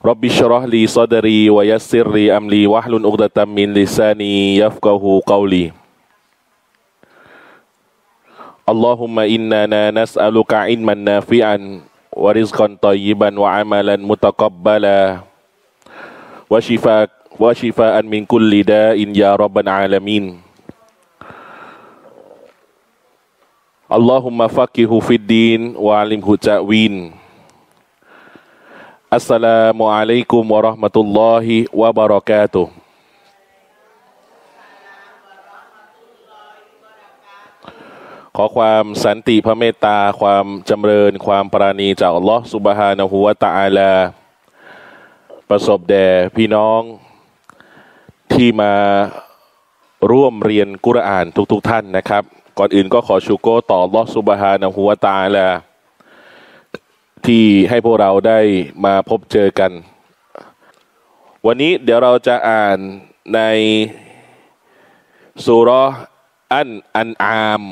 رب اشرح لي صدري ويسر لي أمري واحلل عقدة من لساني يفقه قولي. اللهم إننا نسألك علما نافعا ورزقا طيبا وعملا متقبلا. وشفاء وشفاء من كل داء يا رب العالمين. اللهم فقهه في الدين وعلمه تأوين อัสสลามุอะลัยกุมวะราะห์มะตุลลอฮิวะบะเราะกาตุขอความสันติพระเมตตา ความจำเริญ ความปราณีจากอัลลอฮฺสุบฮานะฮูวะตะอาลา ประสบแด่พี่น้อง ที่มาร่วมเรียนกุรอานทุกๆทท่านนะครับ ก่อนอื่นก็ขอชูโกต่ออัลลอฮฺสุบฮานะฮูวะตะอาลา ที่ให้พวกเราได้มาพบเจอกัน วันนี้เดี๋ยวเราจะอ่านในสุรอันอันอาม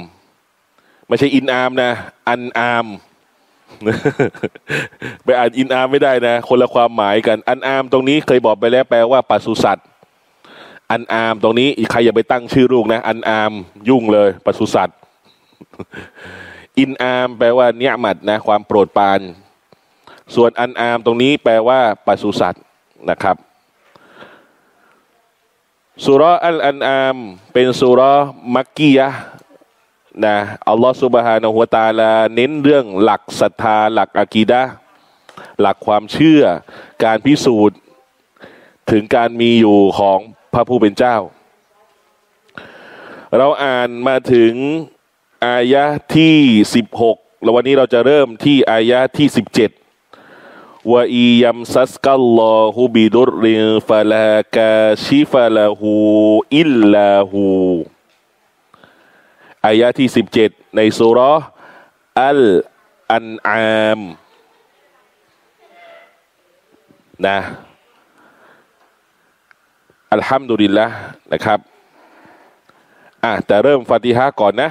ไม่ใช่อินอามนะ อันอามไปอ่านอินอามไม่ได้นะ คนละความหมายกัน อันอามตรงนี้เคยบอกไปแล้วแปลว่าปศุสัตว์อันอามตรงนี้ใครอย่าไปตั้งชื่อลูกนะ อันอามยุ่งเลยปศุสัตว์อินอามแปลว่าเนียมัดนะ ความโปรดปราน ส่วนอันอามตรงนี้แปลว่าปศุสัตว์นะครับสุรอัลอันอามเป็นสุรมักกียะนะอัลลอฮฺสุบฮานะฮุวตาลาเน้นเรื่องหลักศรัทธา หลักอะกีดะหลักความเชื่อ การพิสูจน์ถึงการมีอยู่ของพระผู้เป็นเจ้า เราอ่านมาถึงอายะที่สิบหกแล้ววันนี้เราจะเริ่มที่อายะที่สิบเจ็ด วะอียัมซัสกัลลอฮูบิดุริฟะลากาชิฟะลาหูอิลลาหูอายะที่สิบเจ็ดในสุรอัลอันอามนะอัลฮัมดุลิลละนะครับอะแต่เริ่มฟาติฮะก่อนนะ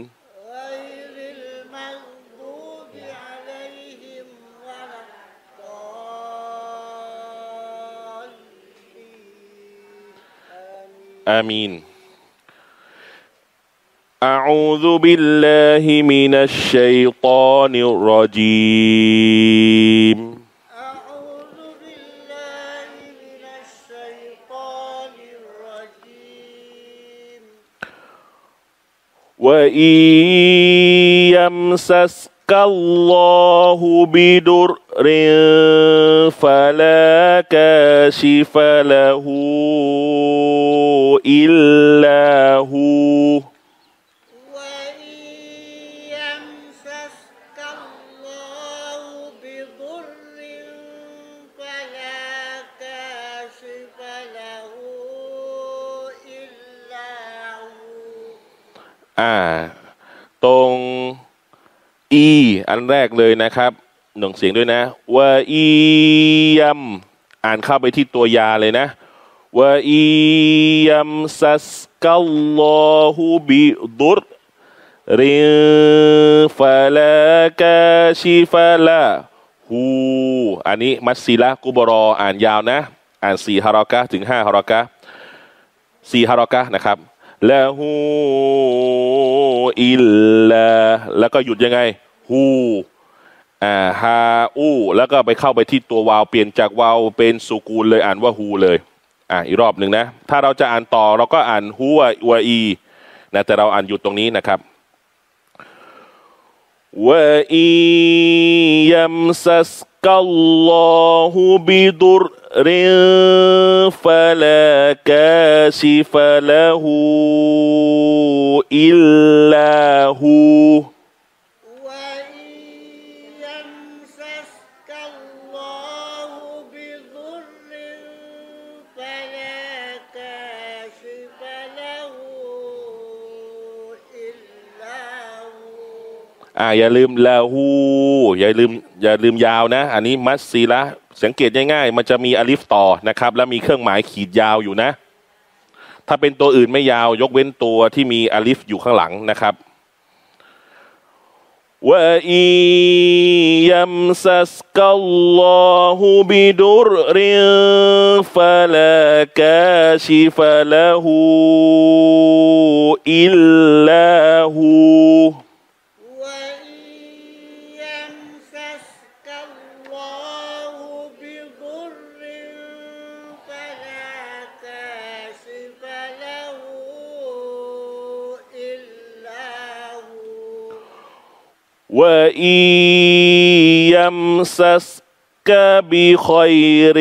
آمين. أعوذ بالله من الشيطان الرجيم. وإن يمسسك الله بدر فلا كاشف له إلا هو. อันแรกเลยนะครับหน่งเสียงด้วยนะว่าอียัมอ่านเข้าไปที่ตัวยาเลยนะว่าอียัมซัสกัลลอฮูบิดุรริฟะลากาชิฟะลาฮูอันนี้มัสซิละกุบรออ่านยาวนะ อ่านสี่ฮารอกะถึงห้าฮารอกะสี่ฮารอกะนะครับละฮูอิลลาแล้วก็หยุดยังไง ฮูอ่าฮาอูแล้วก็ไปเข้าไปที่ตัววาวเปลี่ยนจากวาวเป็นสุกูลเลยอ่านว่าฮูเลย อะอีกรอบหนึ่งนะ ถ้าเราจะอ่านต่อเราก็อ่านฮูอวอีนะแต่เราอ่านหยุดตรงนี้นะครับวอียัมซัสกัลลอฮุบิดุรริฟะลากาชิฟะละฮูอิลลาฮู อ่าอย่าลืมลาหูอย่าลืมอย่าลืมยาวนะ อันนี้มัสซีละสังเกตง่ายๆ มันจะมีอลิฟต่อนะครับ แล้วมีเครื่องหมายขีดยาวอยู่นะ ถ้าเป็นตัวอื่นไม่ยาวยกเว้นตัวที่มีอลิฟอยู่ข้างหลังนะครับว่าอียัมซัสกัลลอฮุบิดุริฟะลากาชิฟะละหูอิลลาหู وإن يمسسك بخير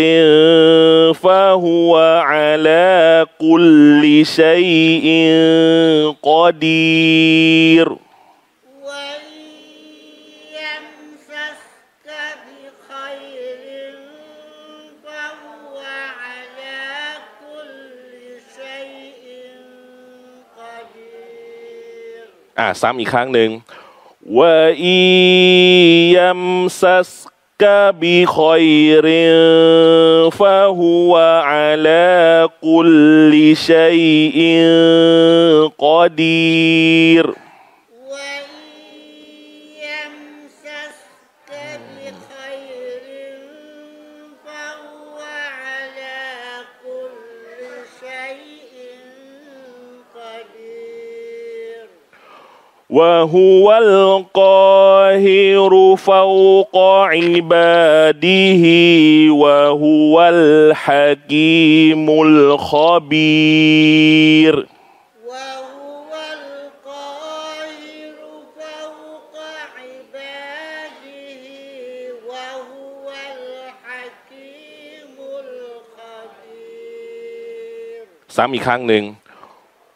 فهو على كل شيء قدير وإن يمسسك بخير فهو على كل شيء قدير อ่าซ้ำอีกครั้งหนึ่ง ว่าอียัมซัสก وهو القاهر فوق عباده وهو الحكيم الخبير وهو القاهر فوق عباده وهو الحكيم الخبير ซ้ำอีกครั้งหนึ่ง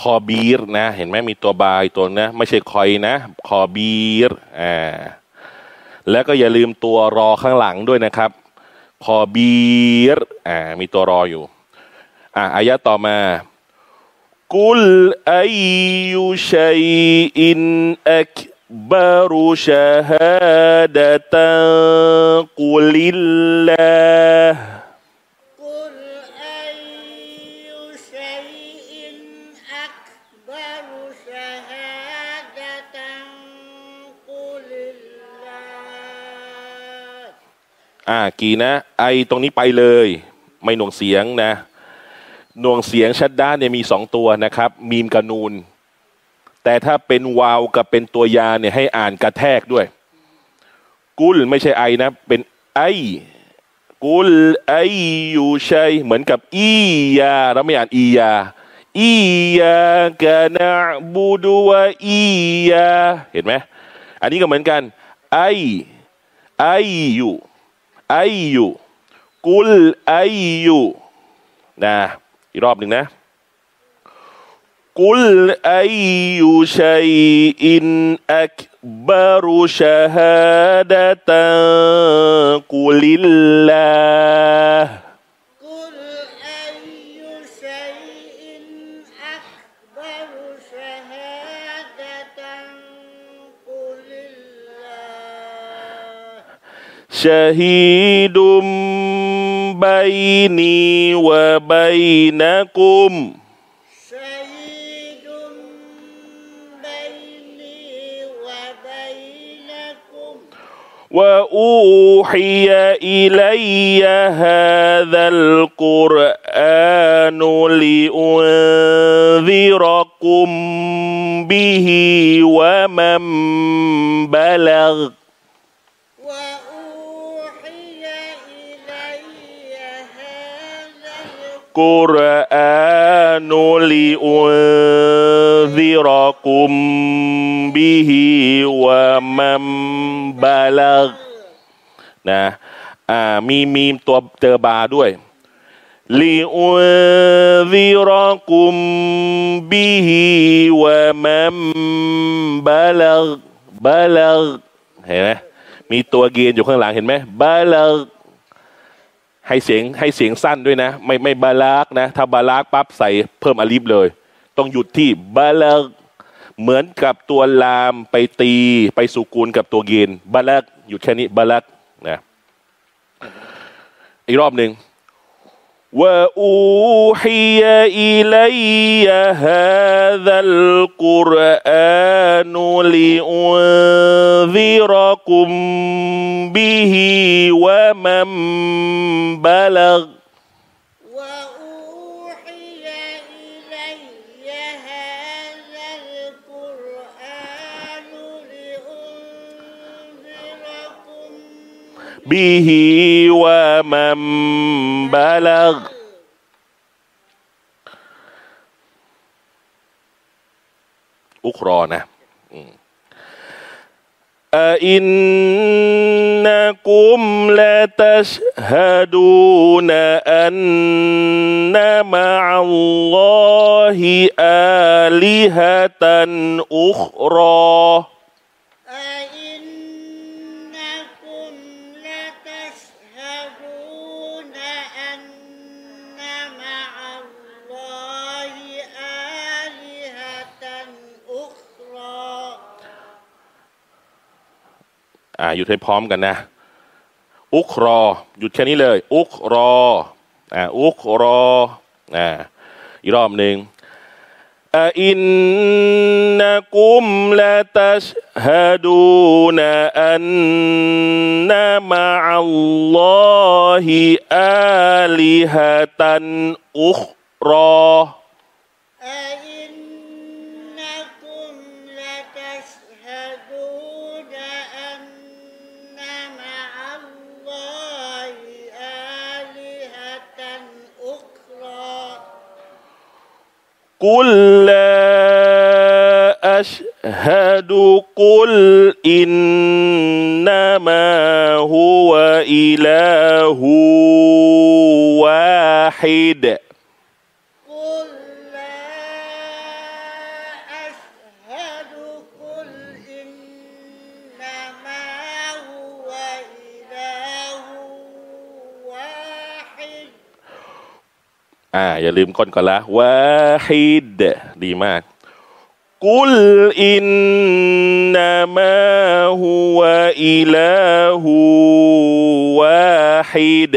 คอบีรนะ เห็นไหมมีตัวบายตัวนะ ไม่ใช่คอยนะ คอบีรอ่าแล้วก็อย่าลืมตัวรอข้างหลังด้วยนะครับ คอบีรอ่ามีตัวรออยู่อ่าอายะต่อมากุลอายุชัยอินอักบารุชาฮาดะตักุลิลลาห์ อ่ากี่นะ ไอตรงนี้ไปเลย ไม่หน่วงเสียงนะ หน่วงเสียงชัดด้านเนี่ยมีสองตัวนะครับ มีมกับนูน แต่ถ้าเป็นวาวกับเป็นตัวยาเนี่ยให้อ่านกระแทกด้วย กุลไม่ใช่ไอนะ เป็นไอกุลไออยู่ใช่เหมือนกับอียาเราไม่อ่านอียาอียากะนะบูดูวะอียาเห็นไหมอันนี้ก็เหมือนกันไอไออยู่ ไอยูกุลไอยูนะอีกรอบหนึ่งนะกุลไอยูชัยอินอักบารุชาฮาดะตันกุลิลลา شهيد بيني وبينكم. شهيد بيني وبينكم. وأوحي إلي هذا القرآن لأنذركم به ومن بلغ. القرآن لأنذركم به ومن بلغ นะอ่ามีมีมตัวเจอบาด้วยลิอุนซิรอกุมบิฮิวะมัมบาลักบาลักเห็นไหมมีตัวเกียนอยู่ข้างหลังเห็นไหมบาลัก ให้เสียงให้เสียงสั้นด้วยนะ ไม่ไม่บาลักนะ ถ้าบาลักปั๊บใส่เพิ่มอลิฟเลย ต้องหยุดที่บาลักเหมือนกับตัวลามไปตีไปสุกูลกับตัวเกียนบาลักหยุดแค่นี้บาลักนะอีกรอบหนึ่ง وأوحي إلي هذا القرآن لأنذركم به ومن بلغ به ومن بلغ. أخرى نه أَإِنَّكُمْ لتشهدون أن مع الله آلهة أخرى؟ อ่าหยุดให้พร้อมกันนะ อุครอ หยุดแค่นี้เลย อุครออ่าอุครออ่าอีกรอบหนึ่งอะอินนักุมละตัชฮะดูนอันนะมะอัลลอฮิอาลิฮะตันอุครอ قل لا أشهد قل إنما هو إله واحد อาอย่าลืมก้นก่อนละวะฮิดดีมาก กุลอินนามะฮุวอิลาฮูวะฮิด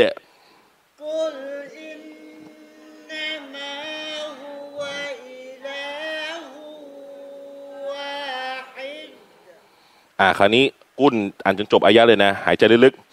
อ่าคราวนี้กุ้นอ่านจนจบอายะเลยนะ หายใจลึกๆ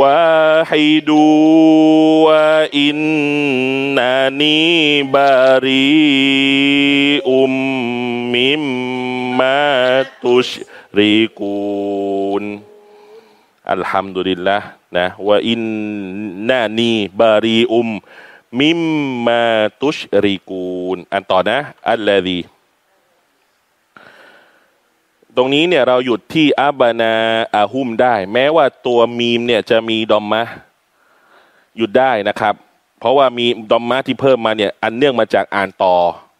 واحد وإنني بريء مما تشركون الحمد لله นะว่าอินนานีบารีอุมมิมมาตุชริกูนอันต่อนะ อัลลดี ตรงนี้เนี่ยเราหยุดที่อับบานาอาหุมได้ แม้ว่าตัวมีมเนี่ยจะมีดอมมะหยุดได้นะครับ เพราะว่ามีดอมมะที่เพิ่มมาเนี่ยอันเนื่องมาจากอ่านต่อ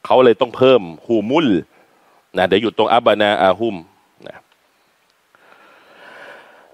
เขาเลยต้องเพิ่มฮูมุลนะเดี๋ยวหยุดตรงอับบานาอาหุม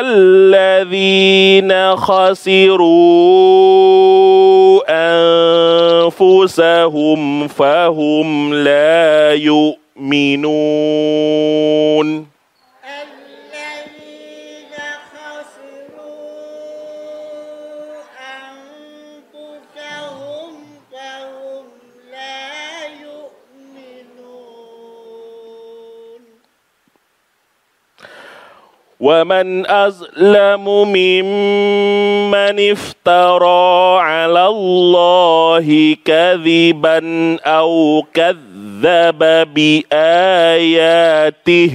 الذين خسروا أنفسهم فهم لا يؤمنون. ومن أظلم ممن افترى على الله كذبا أو كذب بآياته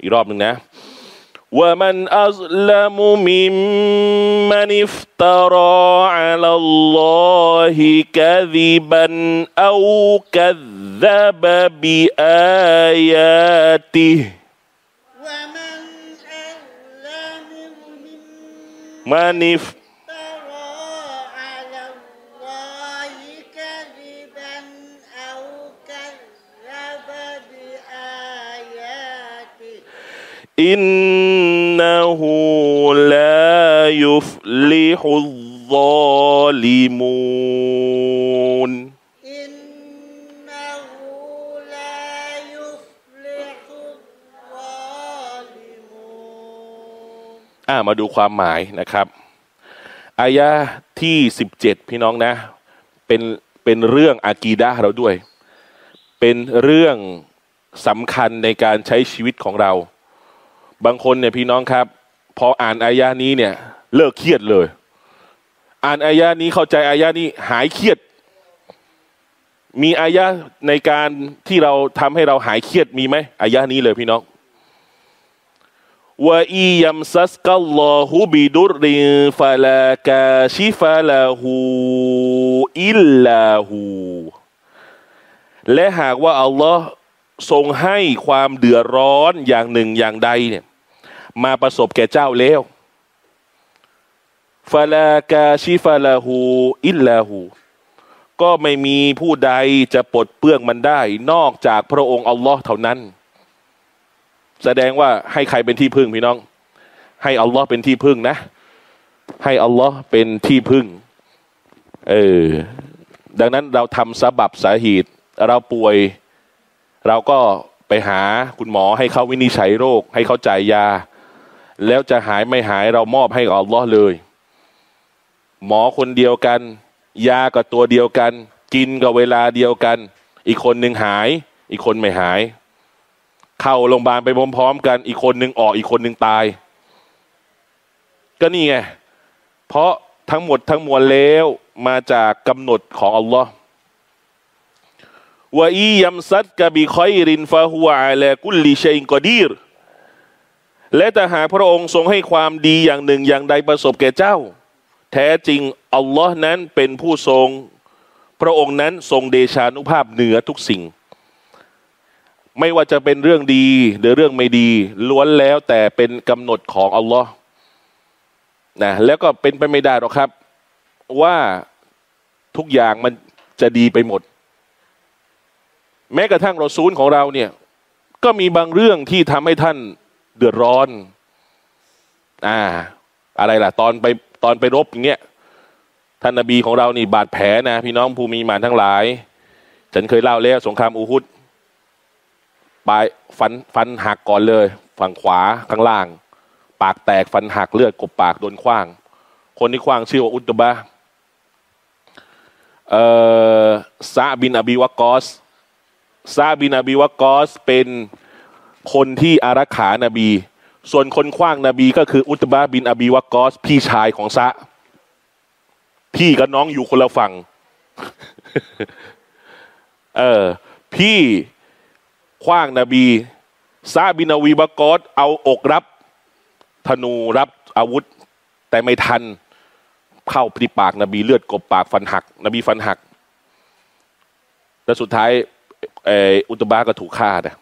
อีกรอบหนึ่งนะว่ามันอัลลัมมิมมันอิฟตารออัลลอฮิกะซิบันเอากะซับบิอายาติมันอิฟ إنه لا يفلح الظالمون إنه لا يفلح الظالمون อ่ามาดูความหมายนะครับ อายะที่สิบเจ็ดพี่น้องนะ เป็นเป็นเรื่องอากีดะห์เราด้วย เป็นเรื่องสำคัญในการใช้ชีวิตของเรา บางคนเนี่ยพี่น้องครับ พออ่านอายะนี้เนี่ย เลิกเครียดเลย อ่านอายะนี้เข้าใจอายะนี้หายเครียด มีอายะในการที่เราทำให้เราหายเครียดมีไหมอายะนี้เลยพี่น้องว่าอียัมซัสกัลลอฮุบิดุรินฟะลากาชิฟะลาหูอิลลาหูและหากว่าอัลลอฮ์ทรงให้ความเดือดร้อนอย่างหนึ่งอย่างใดเนี่ย มาประสบแก่เจ้าแล้วฟะลากาชิฟะลาหูอิลลาหูก็ไม่มีผู้ใดจะปลดเปลื้องมันได้ นอกจากพระองค์อัลลอฮ์เท่านั้น แสดงว่าให้ใครเป็นที่พึ่งพี่น้อง ให้อัลลอฮ์เป็นที่พึ่งนะ ให้อัลลอฮ์เป็นที่พึ่ง เออ ดังนั้นเราทำสาบับสาเหตุเราป่วย เราก็ไปหาคุณหมอให้เขาวินิจฉัยโรค ให้เขาจ่ายยา แล้วจะหายไม่หายเรามอบให้อัลลอฮ์เลย หมอคนเดียวกัน ยากับตัวเดียวกัน กินกับเวลาเดียวกัน อีกคนหนึ่งหาย อีกคนไม่หาย เข้าโรงพยาบาลไปพร้อมๆ กัน อีกคนหนึ่งออกอีกคนหนึ่งตาย ก็นี่ไง เพราะทั้งหมดทั้งมวลแล้วมาจากกำหนดของอัลลอฮ์วะอียัมซัดกะบิคอยรินฟาฮัวอาลกุลลิชัยกอดีร และแต่หากพระองค์ทรงให้ความดีอย่างหนึ่งอย่างใดประสบแก่เจ้า แท้จริงอัลลอฮ์นั้นเป็นผู้ทรง พระองค์นั้นทรงเดชานุภาพเหนือทุกสิ่ง ไม่ว่าจะเป็นเรื่องดีหรือเรื่องไม่ดี ล้วนแล้วแต่เป็นกำหนดของอัลลอฮ์นะแล้วก็เป็นไปไม่ได้หรอกครับ ว่าทุกอย่างมันจะดีไปหมด แม้กระทั่งรอซูลของเราเนี่ยก็มีบางเรื่องที่ทำให้ท่าน เดือดร้อน อ่า อะไรล่ะ ตอนไปตอนไปรบอย่างเงี้ยท่านนบีของเรานี่บาดแผลนะพี่น้องภูมิมานทั้งหลาย ฉันเคยเล่าแล้วสงครามอูฮุดปลายฟันฟันหักก่อนเลย ฝั่งขวาข้างล่าง ปากแตกฟันหักเลือดกบปากโดนคว้าง คนที่คว้างชื่อว่าอุตตบะเอ่อซาบินอบีวากอสซาบินอบีวากอสเป็น คนที่อารักขานาบี ส่วนคนคว้างนบีก็คืออุตบะบินอบีวากอส พี่ชายของซะ พี่กับน้องอยู่คนละฝั่ง เออ พี่คว้างนบีซาบินอวีบากอสเอาอกรับ ธนูรับอาวุธ แต่ไม่ทัน เข้าที่ปากนบีเลือดกบปากฟันหัก นบีฟันหัก แล้วสุดท้ายอออุตบะก็ถูกฆ่านะ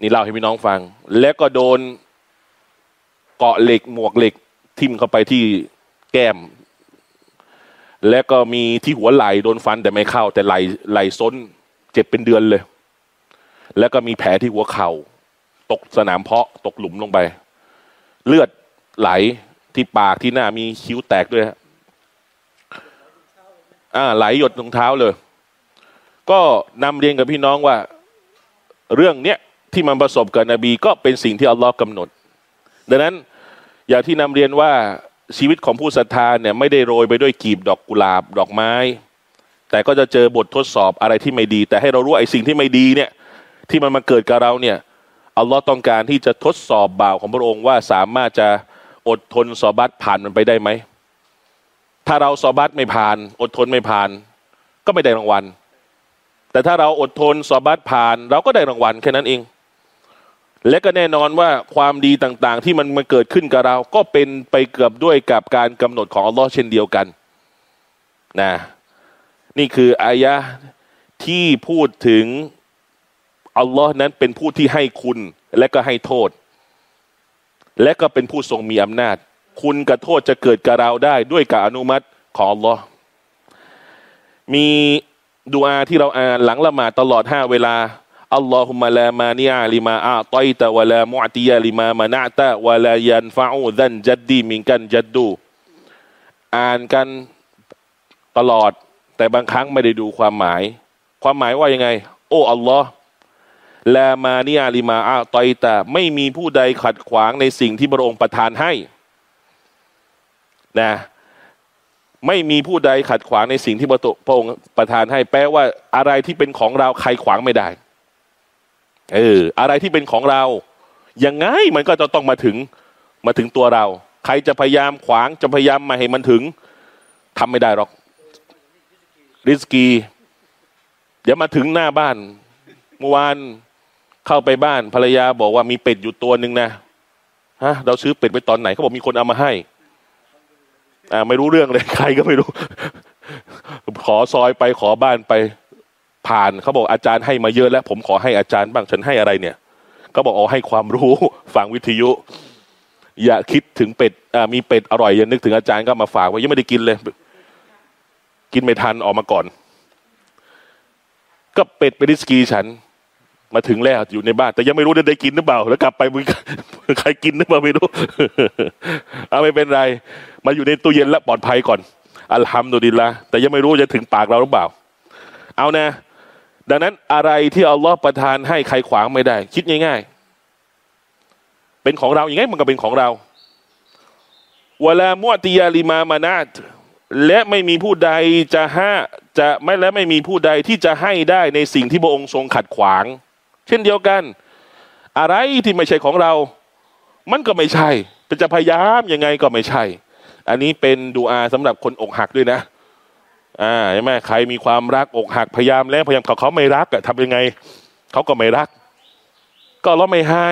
นี่เล่าให้พี่น้องฟัง แล้วก็โดนเกาะเหล็กหมวกเหล็กทิ่มเข้าไปที่แก้ม แล้วก็มีที่หัวไหล่โดนฟันแต่ไม่เข้า แต่ไหล่ไหล่ซ้น เจ็บเป็นเดือนเลย แล้วก็มีแผลที่หัวเข่า ตกสนามเพาะตกหลุมลงไป เลือดไหลที่ปากที่หน้ามีคิ้วแตกด้วยอ่าไหลหยดรองเท้าเลย ก็นำเรียนกับพี่น้องว่า เรื่องเนี้ย ที่มันประสบกับนบีก็เป็นสิ่งที่อัลลอฮ์กำหนด ดังนั้นอย่างที่นำเรียนว่าชีวิตของผู้ศรัทธาเนี่ยไม่ได้โรยไปด้วยกีบดอกกุหลาบดอกไม้ แต่ก็จะเจอบททดสอบอะไรที่ไม่ดี แต่ให้เรารู้ไอ้สิ่งที่ไม่ดีเนี่ยที่มันมาเกิดกับเราเนี่ยอัลลอฮ์ต้องการที่จะทดสอบบ่าวของพระองค์ว่าสามารถจะอดทนสอบัตผ่านมันไปได้ไหม ถ้าเราสอบัตไม่ผ่าน อดทนไม่ผ่าน ก็ไม่ได้รางวัล แต่ถ้าเราอดทนสอบัตผ่าน เราก็ได้รางวัลแค่นั้นเอง และก็แน่นอนว่าความดีต่างๆ ที่มันมาเกิดขึ้นกับเรา ก็เป็นไปเกือบด้วยกับการกำหนดของอัลลอฮ์เช่นเดียวกันนะนี่คืออายะที่พูดถึงอัลลอฮ์นั้นเป็นผู้ที่ให้คุณและก็ให้โทษ และก็เป็นผู้ทรงมีอำนาจ คุณกับโทษจะเกิดกับเราได้ด้วยการอนุมัติของอัลลอฮ์มีดูอาที่เราอ่านหลังละหมาดตลอดห้าเวลา อัลลอฮุมะลามานีอาลิมาอาตอยตะวะลามุอติยาลิมามานะตะวะลายันฟาอูดันจัดดีมิงกันจัดดู อ่านกันตลอด แต่บางครั้งไม่ได้ดูความหมาย ความหมายว่ายังไง โอ้อัลลอฮ์ลามานีอาลิมาอาตอยตะไม่มีผู้ใดขัดขวางในสิ่งที่พระองค์ประทานให้นะไม่มีผู้ใดขัดขวางในสิ่งที่พระองค์ประทานให้ แปลว่าอะไรที่เป็นของเราใครขวางไม่ได้ เอออะไรที่เป็นของเรายังไงมันก็จะต้องมาถึงมาถึงตัวเรา ใครจะพยายามขวางจะพยายามมาให้มันถึงทำไม่ได้หรอก ริสกีเดี๋ยวมาถึงหน้าบ้านเมื่อวานเข้าไปบ้านภรรยาบอกว่ามีเป็ดอยู่ตัวหนึ่งนะฮะเราซื้อเป็ดไปตอนไหนเขาบอกมีคนเอามาให้ อ่า ไม่รู้เรื่องเลย ใครก็ไม่รู้ ขอซอยไปขอบ้านไป ผ่านเขาบอกอาจารย์ให้มาเยอะแล้ว ผมขอให้อาจารย์บ้างฉันให้อะไรเนี่ยเขาบอกเอาให้ความรู้ฟังวิทยุ อย่าคิดถึงเป็ดมีเป็ดอร่อยอย่านึกถึงอาจารย์ก็มาฝากไว้ยังไม่ได้กินเลย กินไม่ทันออกมาก่อน ก็เป็ดไปดิสกีฉัน มาถึงแล้วอยู่ในบ้าน แต่ยังไม่รู้ได้กินหรือเปล่า แล้วกลับไปมึงใครกินหรือเปล่าไม่รู้เอาไม่เป็นไร มาอยู่ในตู้เย็นแล้วปลอดภัยก่อนอัลฮัมดุลิลละแต่ยังไม่รู้จะถึงปากเราหรือเปล่า เอานะ ดังนั้นอะไรที่อัลลอฮ์ประทานให้ใครขวางไม่ได้ คิดง่ายๆ เป็นของเราอย่างไงมันก็เป็นของเราเวลามุติยาลิมามานาตและไม่มีผู้ใดจะห้าจะไม่และไม่มีผู้ใดที่จะให้ได้ในสิ่งที่พระองค์ทรงขัดขวาง เช่นเดียวกัน อะไรที่ไม่ใช่ของเรา มันก็ไม่ใช่จะพยายามยังไงก็ไม่ใช่ อันนี้เป็นดูอาสำหรับคนอกหักด้วยนะ อ่าใช่ไหมใครมีความรักอกหักพยายามแล้วพยายามเขาเขาไม่รักอะทำยังไงเขาก็ไม่รัก ก็เราไม่ให้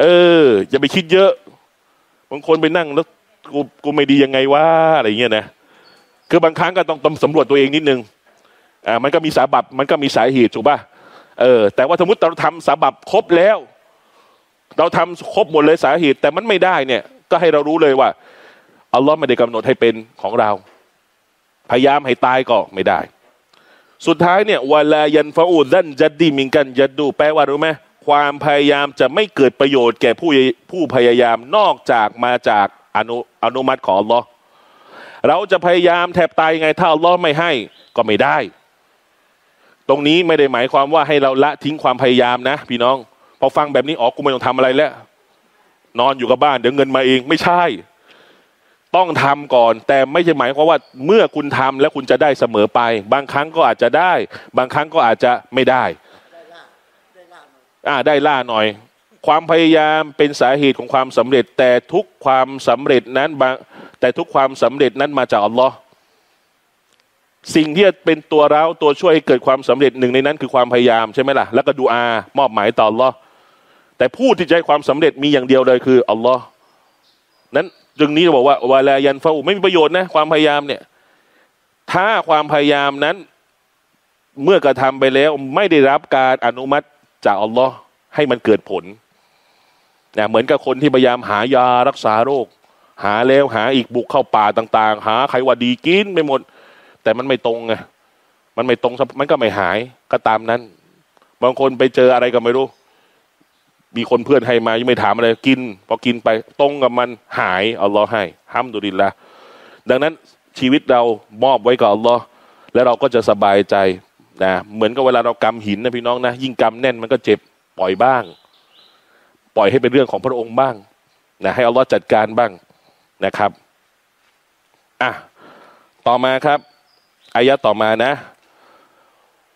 เออ อย่าไปคิดเยอะบางคนไปนั่งแล้วกูกูไม่ดียังไงวะอะไรเงี้ยนะคือบางครั้งก็ต้องต้องสำรวจตัวเองนิดนึงอ่ามันก็มีสาบับมันก็มีสาเหตุถูกป่ะเออ แต่ว่าสมมติเราทำสาบับครบแล้ว เราทำครบหมดเลยสาเหตุ แต่มันไม่ได้เนี่ย ก็ให้เรารู้เลยว่าอัลลอฮ์ไม่ได้กำหนดให้เป็นของเรา พยายามให้ตายก็ไม่ได้ สุดท้ายเนี่ยวลายันฟาอูดันจัดดีมิงกันยัดดูแปลว่ารู้ไหมความพยายามจะไม่เกิดประโยชน์แก่ผู้ผู้พยายามนอกจากมาจากอนุอนุมัติของอัลลอฮ์เราจะพยายามแทบตายยังไงถ้าอัลลอฮ์ไม่ให้ก็ไม่ได้ ตรงนี้ไม่ได้หมายความว่าให้เราละทิ้งความพยายามนะ พี่น้อง พอฟังแบบนี้ออกกูไม่ต้องทำอะไรแล้ว นอนอยู่กับบ้านเดี๋ยวเงินมาเองไม่ใช่ ต้องทำก่อน แต่ไม่ใช่หมายความว่าเมื่อคุณทำแล้วคุณจะได้เสมอไป บางครั้งก็อาจจะได้ บางครั้งก็อาจจะไม่ได้ได้ละได้ละหน่อยอ่าได้ล่าหน่อย ความพยายามเป็นสาเหตุของความสำเร็จ แต่ทุกความสำเร็จนั้นบางแต่ทุกความสำเร็จนั้นมาจากอัลลอฮ์สิ่งที่จะเป็นตัวเราตัวช่วยให้เกิดความสำเร็จหนึ่งในนั้นคือความพยายามใช่ไหมล่ะแล้วก็ดูอามอบหมายต่ออัลลอฮ์แต่ผู้ที่จะให้ความสำเร็จมีอย่างเดียวเลยคืออัลลอฮ์นั้น จึงนี้เราบอกว่าวาลายันฟาอูไม่มีประโยชน์นะความพยายามเนี่ย ถ้าความพยายามนั้น เมื่อกระทำไปแล้วไม่ได้รับการอนุมัติจากอัลลอฮ์ให้มันเกิดผลนะเหมือนกับคนที่พยายามหายารักษาโรค หาแล้วหาอีกบุกเข้าป่าต่าง ๆ หาใครว่าดีกินไปหมด แต่มันไม่ตรงไงมันไม่ตรงมันก็ไม่หายก็ตามนั้น บางคนไปเจออะไรก็ไม่รู้ มีคนเพื่อนให้มายังไม่ถามอะไรกิน พอกินไปตรงกับมันหายอัลลอฮ์ให้ห้ามดุลินละดังนั้นชีวิตเรามอบไว้กับอัลลอฮ์แล้วเราก็จะสบายใจนะเหมือนกับเวลาเรากำหินนะพี่น้องนะยิ่งกำแน่นมันก็เจ็บปล่อยบ้าง ปล่อยให้เป็นเรื่องของพระองค์บ้างนะให้อัลลอฮ์จัดการบ้างนะครับอะต่อมาครับอายะต่อมานะ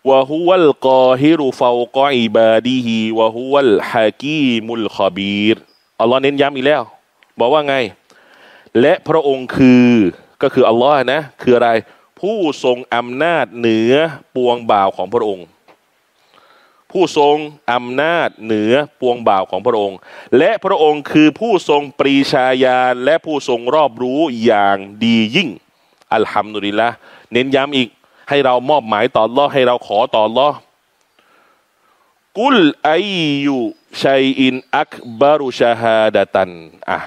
วะฮุวัลกอฮิรุฟาวกออิบาดีฮิวะฮุวัลฮะกีมุลขบีรอัลลอฮ์เน้นย้ำอีกแล้ว บอกว่าไง และพระองค์คือก็คืออัลลอฮ์นะ คืออะไร ผู้ทรงอำนาจเหนือปวงบ่าวของพระองค์ ผู้ทรงอำนาจเหนือปวงบ่าวของพระองค์ และพระองค์คือผู้ทรงปรีชาญาณและผู้ทรงรอบรู้อย่างดียิ่ง อัลฮัมดุลิลละเน้นย้ำอีก ให้เรามอบหมายต่ออัลลอให้เราขอต่ออัลลอกุลไอยุชัยอินอักบารุชาฮาดตันอะ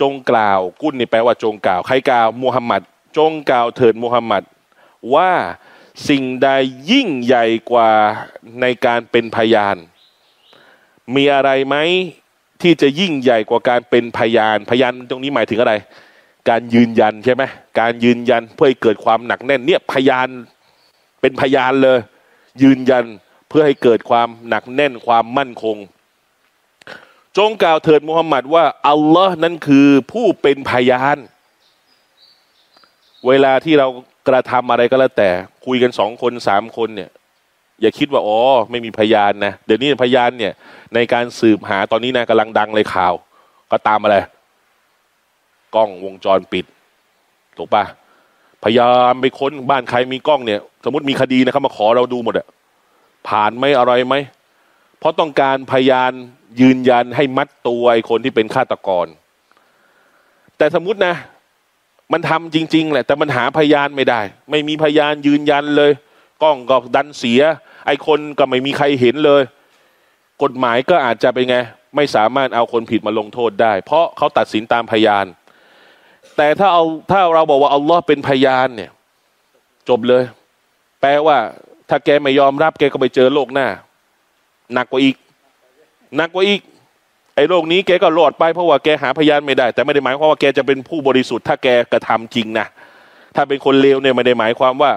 จงกล่าว กุลนี่แปลว่าจงกล่าวใครกล่าวมูฮัมหมัด จงกล่าวเถิดมูฮัมหมัด ว่าสิ่งใดยิ่งใหญ่กว่าในการเป็นพยาน มีอะไรไหมที่จะยิ่งใหญ่กว่าการเป็นพยาน พยานตรงนี้หมายถึงอะไร การยืนยันใช่ไหมการยืนยันเพื่อให้เกิดความหนักแน่นเนี่ยพยานเป็นพยานเลย ยืนยันเพื่อให้เกิดความหนักแน่นความมั่นคง จงกล่าวเถิดมูฮัมหมัดว่าอัลลอฮ์นั้นคือผู้เป็นพยาน เวลาที่เรากระทำอะไรก็แล้วแต่ คุยกันสองคนสามคนเนี่ย อย่าคิดว่าอ๋อไม่มีพยานนะเดี๋ยวนี้พยานเนี่ยในการสืบหาตอนนี้นะกำลังดังเลยข่าว ก็ตามอะไร กล้องวงจรปิด ถูกปะพยายามไปค้นบ้านใครมีกล้องเนี่ย สมมติมีคดีนะครับมาขอเราดูหมดอะผ่านไหมอะไรไหม เพราะต้องการพยานยืนยันให้มัดตัวไอ้คนที่เป็นฆาตกร แต่สมมตินะ มันทำจริง ๆ แหละ แต่มันหาพยานไม่ได้ ไม่มีพยานยืนยันเลย กล้องก็ดันเสีย ไอ้คนก็ไม่มีใครเห็นเลย กฎหมายก็อาจจะเป็นไง ไม่สามารถเอาคนผิดมาลงโทษได้ เพราะเขาตัดสินตามพยาน แต่ถ้าเอาถ้าเราบอกว่าอัลลอฮ์เป็นพยานเนี่ย จบเลย แปลว่า ถ้าแกไม่ยอมรับ แกก็ไปเจอโลกหน้าหนักกว่าอีกหนักกว่าอีก ไอ้โลกนี้แกก็รอดไปเพราะว่าแกหาพยานไม่ได้ แต่ไม่ได้หมายความว่าแกจะเป็นผู้บริสุทธิ์ ถ้าแกกระทำจริงนะถ้าเป็นคนเลวเนี่ยไม่ได้หมายความว่า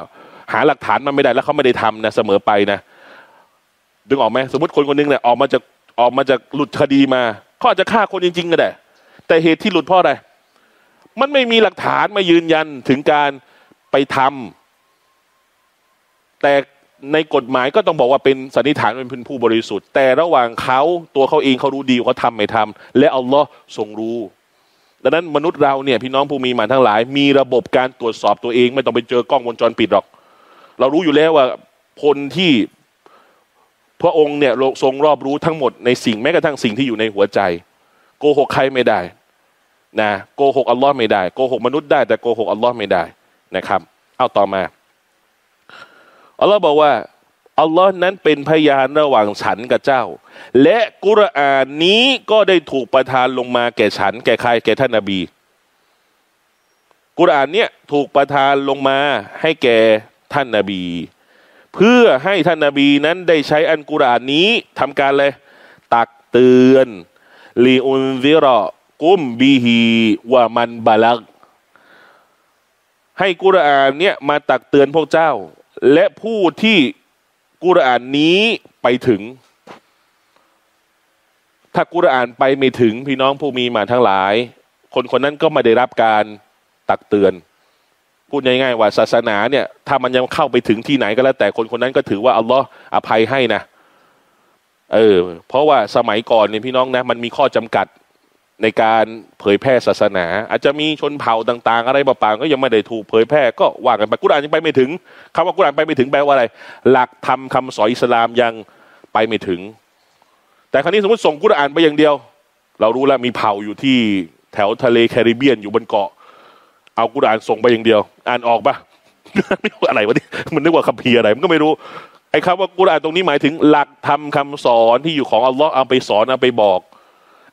หาหลักฐานมันไม่ได้แล้วเขาไม่ได้ทำนะเสมอไปนะดึงออกไหมสมมติคนคนหนึงเนี่ยออกมาจากออกมาจากหลุดคดีมาเขาอาจจะฆ่าคนจริงๆก็ได้แต่เหตุที่หลุดเพราะอะไร มันไม่มีหลักฐานมายืนยันถึงการไปทำแต่ในกฎหมายก็ต้องบอกว่าเป็นสันนิษฐานเป็นผู้บริสุทธิ์ แต่ระหว่างเขาตัวเขาเองเขารู้ดีว่าเขาทำไม่ทำและอัลลอฮ์ทรงรู้ดังนั้นมนุษย์เราเนี่ยพี่น้องผู้มีมันทั้งหลาย มีระบบการตรวจสอบตัวเอง ไม่ต้องไปเจอกล้องวงจรปิดหรอก เรารู้อยู่แล้วว่าคนที่พระองค์เนี่ยทรงรอบรู้ทั้งหมดในสิ่งแม้กระทั่งสิ่งที่อยู่ในหัวใจ โกหกใครไม่ได้ นะโกหกอัลลอฮ์ไม่ได้โกหกมนุษย์ได้แต่โกหกอัลลอฮ์ไม่ได้นะครับ เอาต่อมาอัลลอฮ์บอกว่าอัลลอฮ์นั้นเป็นพยานระหว่างฉันกับเจ้า และกุรอานนี้ก็ได้ถูกประทานลงมาแก่ฉัน แก่ใครแก่ท่านนบี กุรอานเนี้ยถูกประทานลงมาให้แก่ท่านนบี เพื่อให้ท่านนบีนั้นได้ใช้อันกุรอานนี้ทำการเลย ตักเตือนลีอุนซิรอ กุมบีฮีวามันบาลัก ให้กุรอานเนี้ยมาตักเตือนพวกเจ้า และผู้ที่กุรอานนี้ไปถึง ถ้ากุรอานไปไม่ถึงพี่น้องผู้มีมาทั้งหลาย คนคนนั้นก็ไม่ได้รับการตักเตือนพูดง่ายๆว่าศาสนาเนี่ย ถ้ามันยังเข้าไปถึงที่ไหนก็แล้ว แต่คนคนนั้นก็ถือว่าอัลลอฮ์อภัยให้นะเออ เพราะว่าสมัยก่อนเนี่ยพี่น้องนะ มันมีข้อจำกัด ในการเผยแพร่ศาสนา อาจจะมีชนเผ่าต่างๆ อะไรบางๆก็ยังไม่ได้ถูกเผยแพร่ก็ว่ากันไปกุรอานยังไปไม่ถึงคำว่ากุรอานไปไม่ถึงแปลว่าอะไร หลักธรรมคาสอนอิสลามยังไปไม่ถึง แต่ครั้นี้สมมติส่งกุรอานไปอย่างเดียว เรารู้แล้วมีเผ่าอยู่ที่แถวทะเลแคริบเบียนอยู่บนเกาะ เอากุรอานส่งไปอย่างเดียว อ่านออกปะไม่รู้อะไรวะนี่มันนึกว่าคัมภีร์อะไรมันก็ไม่รู้ไอ้คำว่ากุรอานตรงนี้หมายถึงหลักธรรมคาสอนที่อยู่ของอัลลอฮ์เอาไปสอนเอาไปบอก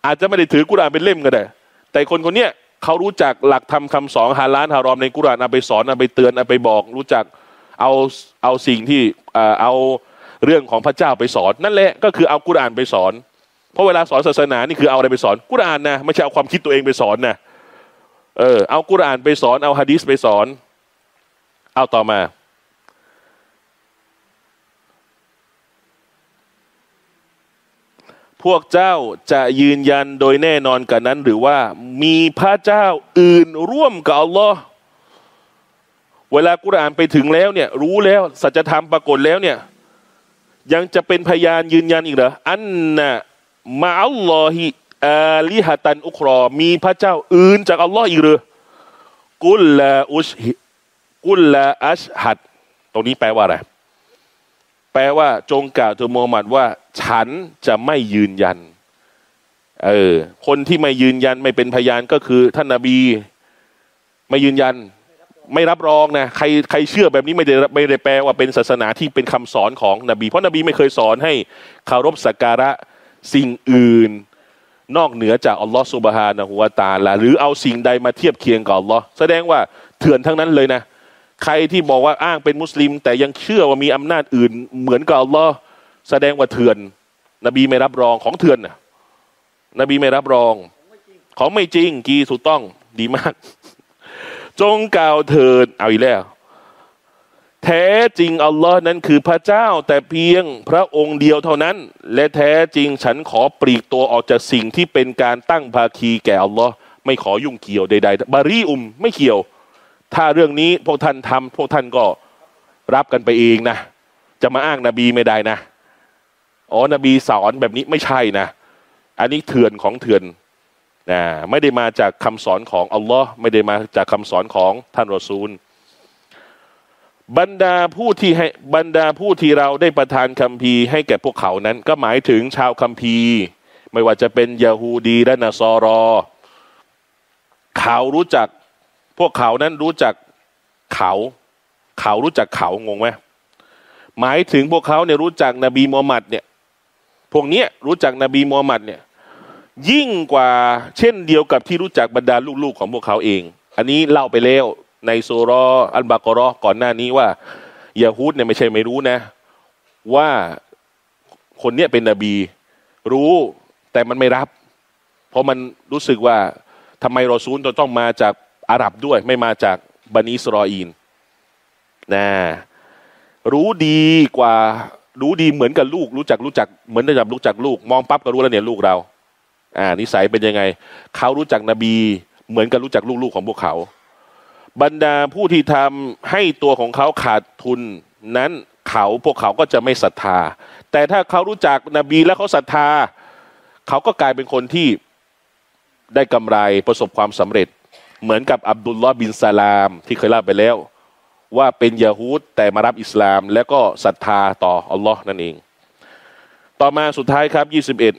อาจจะไม่ได้ถือกุรานเป็นเล่มก็ได้ แต่คนคนเนี้ยเขารู้จักหลักธรรมคาสอนฮาลานฮารอมในกุรานเอาไปสอนเอาไปเตือนเอาไปบอก รู้จักเอาเอาสิ่งที่เอาเรื่องของพระเจ้าไปสอน นั่นแหละก็คือเอากุรานไปสอน เพราะเวลาสอนศาสนานี่คือเอาอะไรไปสอนกุรานนะไม่ใช่เอาความคิดตัวเองไปสอนนะเออเอากุรานไปสอนเอาฮะดีษไปสอน เอาต่อมา พวกเจ้าจะยืนยันโดยแน่นอนกันนั้น หรือว่ามีพระเจ้าอื่นร่วมกับอัลลอฮ์เวลากุรอานไปถึงแล้วเนี่ย รู้แล้วสัจธรรมปรากฏแล้วเนี่ย ยังจะเป็นพยานยืนยันอีกเหรออันนะมาอัลลอฮิอาลิฮะตันอุครอ มีพระเจ้าอื่นจากอัลลอฮ์อีกหรือกุลลาอุชกุลลาอัชฮัดตรงนี้แปลว่าอะไร ลว่าจงกล่าวถึงมูฮัมหมัดว่า ฉันจะไม่ยืนยัน เออ คนที่ไม่ยืนยันไม่เป็นพยานก็คือ ท่านนาบี ไม่ยืนยัน ไม่รับรองนะใครใครเชื่อแบบนี้ไม่ได้ไม่ได้แปลว่าเป็นศาสนาที่เป็นคำสอนของนบี เพราะนบีไม่เคยสอนให้คารพสักการะสิ่งอื่น นอกเหนือจากอัลลอฮฺสุบฮานะฮุวาตาละหรือเอาสิ่งใดมาเทียบเคียงกับอัลลอฮ์แสดงว่าเถื่อนทั้งนั้นเลยนะ ใครที่บอกว่าอ้างเป็นมุสลิม แต่ยังเชื่อว่ามีอำนาจอื่น เหมือนกับอัลลอฮ์แสดงว่าเถื่อน นบีไม่รับรองของเถื่อนนะนบีไม่รับรอง ของไม่จริงกีถูกต้องดีมาก จงกล่าวเถิดเอาอีกแล้ว แท้จริงอัลลอฮ์นั้นคือพระเจ้าแต่เพียงพระองค์เดียวเท่านั้น และแท้จริงฉันขอปลีกตัวออกจากสิ่งที่เป็นการตั้งภาคีแก่อัลลอฮ์ไม่ขอยุ่งเกี่ยวใดๆบารีอุมไม่เกี่ยว ถ้าเรื่องนี้พวกท่านทำพวกท่านก็รับกันไปเองนะ จะมาอ้างนบีไม่ได้นะ อ๋อนบีสอนแบบนี้ไม่ใช่นะ อันนี้เถื่อนของเถื่อนนะไม่ได้มาจากคำสอนของอัลลอฮ์ไม่ได้มาจากคำสอนของท่านรอซูล บรรดาผู้ที่ให้บรรดาผู้ที่เราได้ประทานคัมภีร์ให้แก่พวกเขานั้น ก็หมายถึงชาวคัมภีร์ ไม่ว่าจะเป็นยาฮูดีและนาซอรอ เขารู้จัก พวกเขานั้นรู้จักเขา เขารู้จักเขางงไหมหมายถึงพวกเขาเนี่ยรู้จักนบีมูฮัมมัดเนี่ย พวกเนี้ยรู้จักนบีมูฮัมมัดเนี่ย ยิ่งกว่าเช่นเดียวกับที่รู้จักบรรดาลูกๆของพวกเขาเอง อันนี้เล่าไปแล้วในโซรออัลบากรอก่อนหน้านี้ว่ายาฮูดเนี่ยไม่ใช่ไม่รู้นะ ว่าคนเนี้ยเป็นนบี รู้แต่มันไม่รับ เพราะมันรู้สึกว่าทำไมรอซูลต้องมาจาก อาหรับด้วยไม่มาจากบันิสรออีนนะรู้ดีกว่ารู้ดีเหมือนกับลูก รู้จักรู้จักเหมือนกับรู้จักลูก มองปั๊บก็รู้แล้วเนี่ยลูกเรา อ่า นิสัยเป็นยังไง เขารู้จักนบี เหมือนกับรู้จักลูกๆของพวกเขา บรรดาผู้ที่ทำให้ตัวของเขาขาดทุนนั้นเขาพวกเขาก็จะไม่ศรัทธา แต่ถ้าเขารู้จักนบีแล้วเขาศรัทธา เขาก็กลายเป็นคนที่ได้กำไรประสบความสำเร็จ เหมือนกับอับดุลลอฮ์บินซาลาม ที่เคยเล่าไปแล้ว ว่าเป็นยาฮูดแต่มารับอิสลาม แล้วก็ศรัทธาต่ออัลลอฮ์นั่นเอง ต่อมาสุดท้ายครับยี่สิบเอ็ด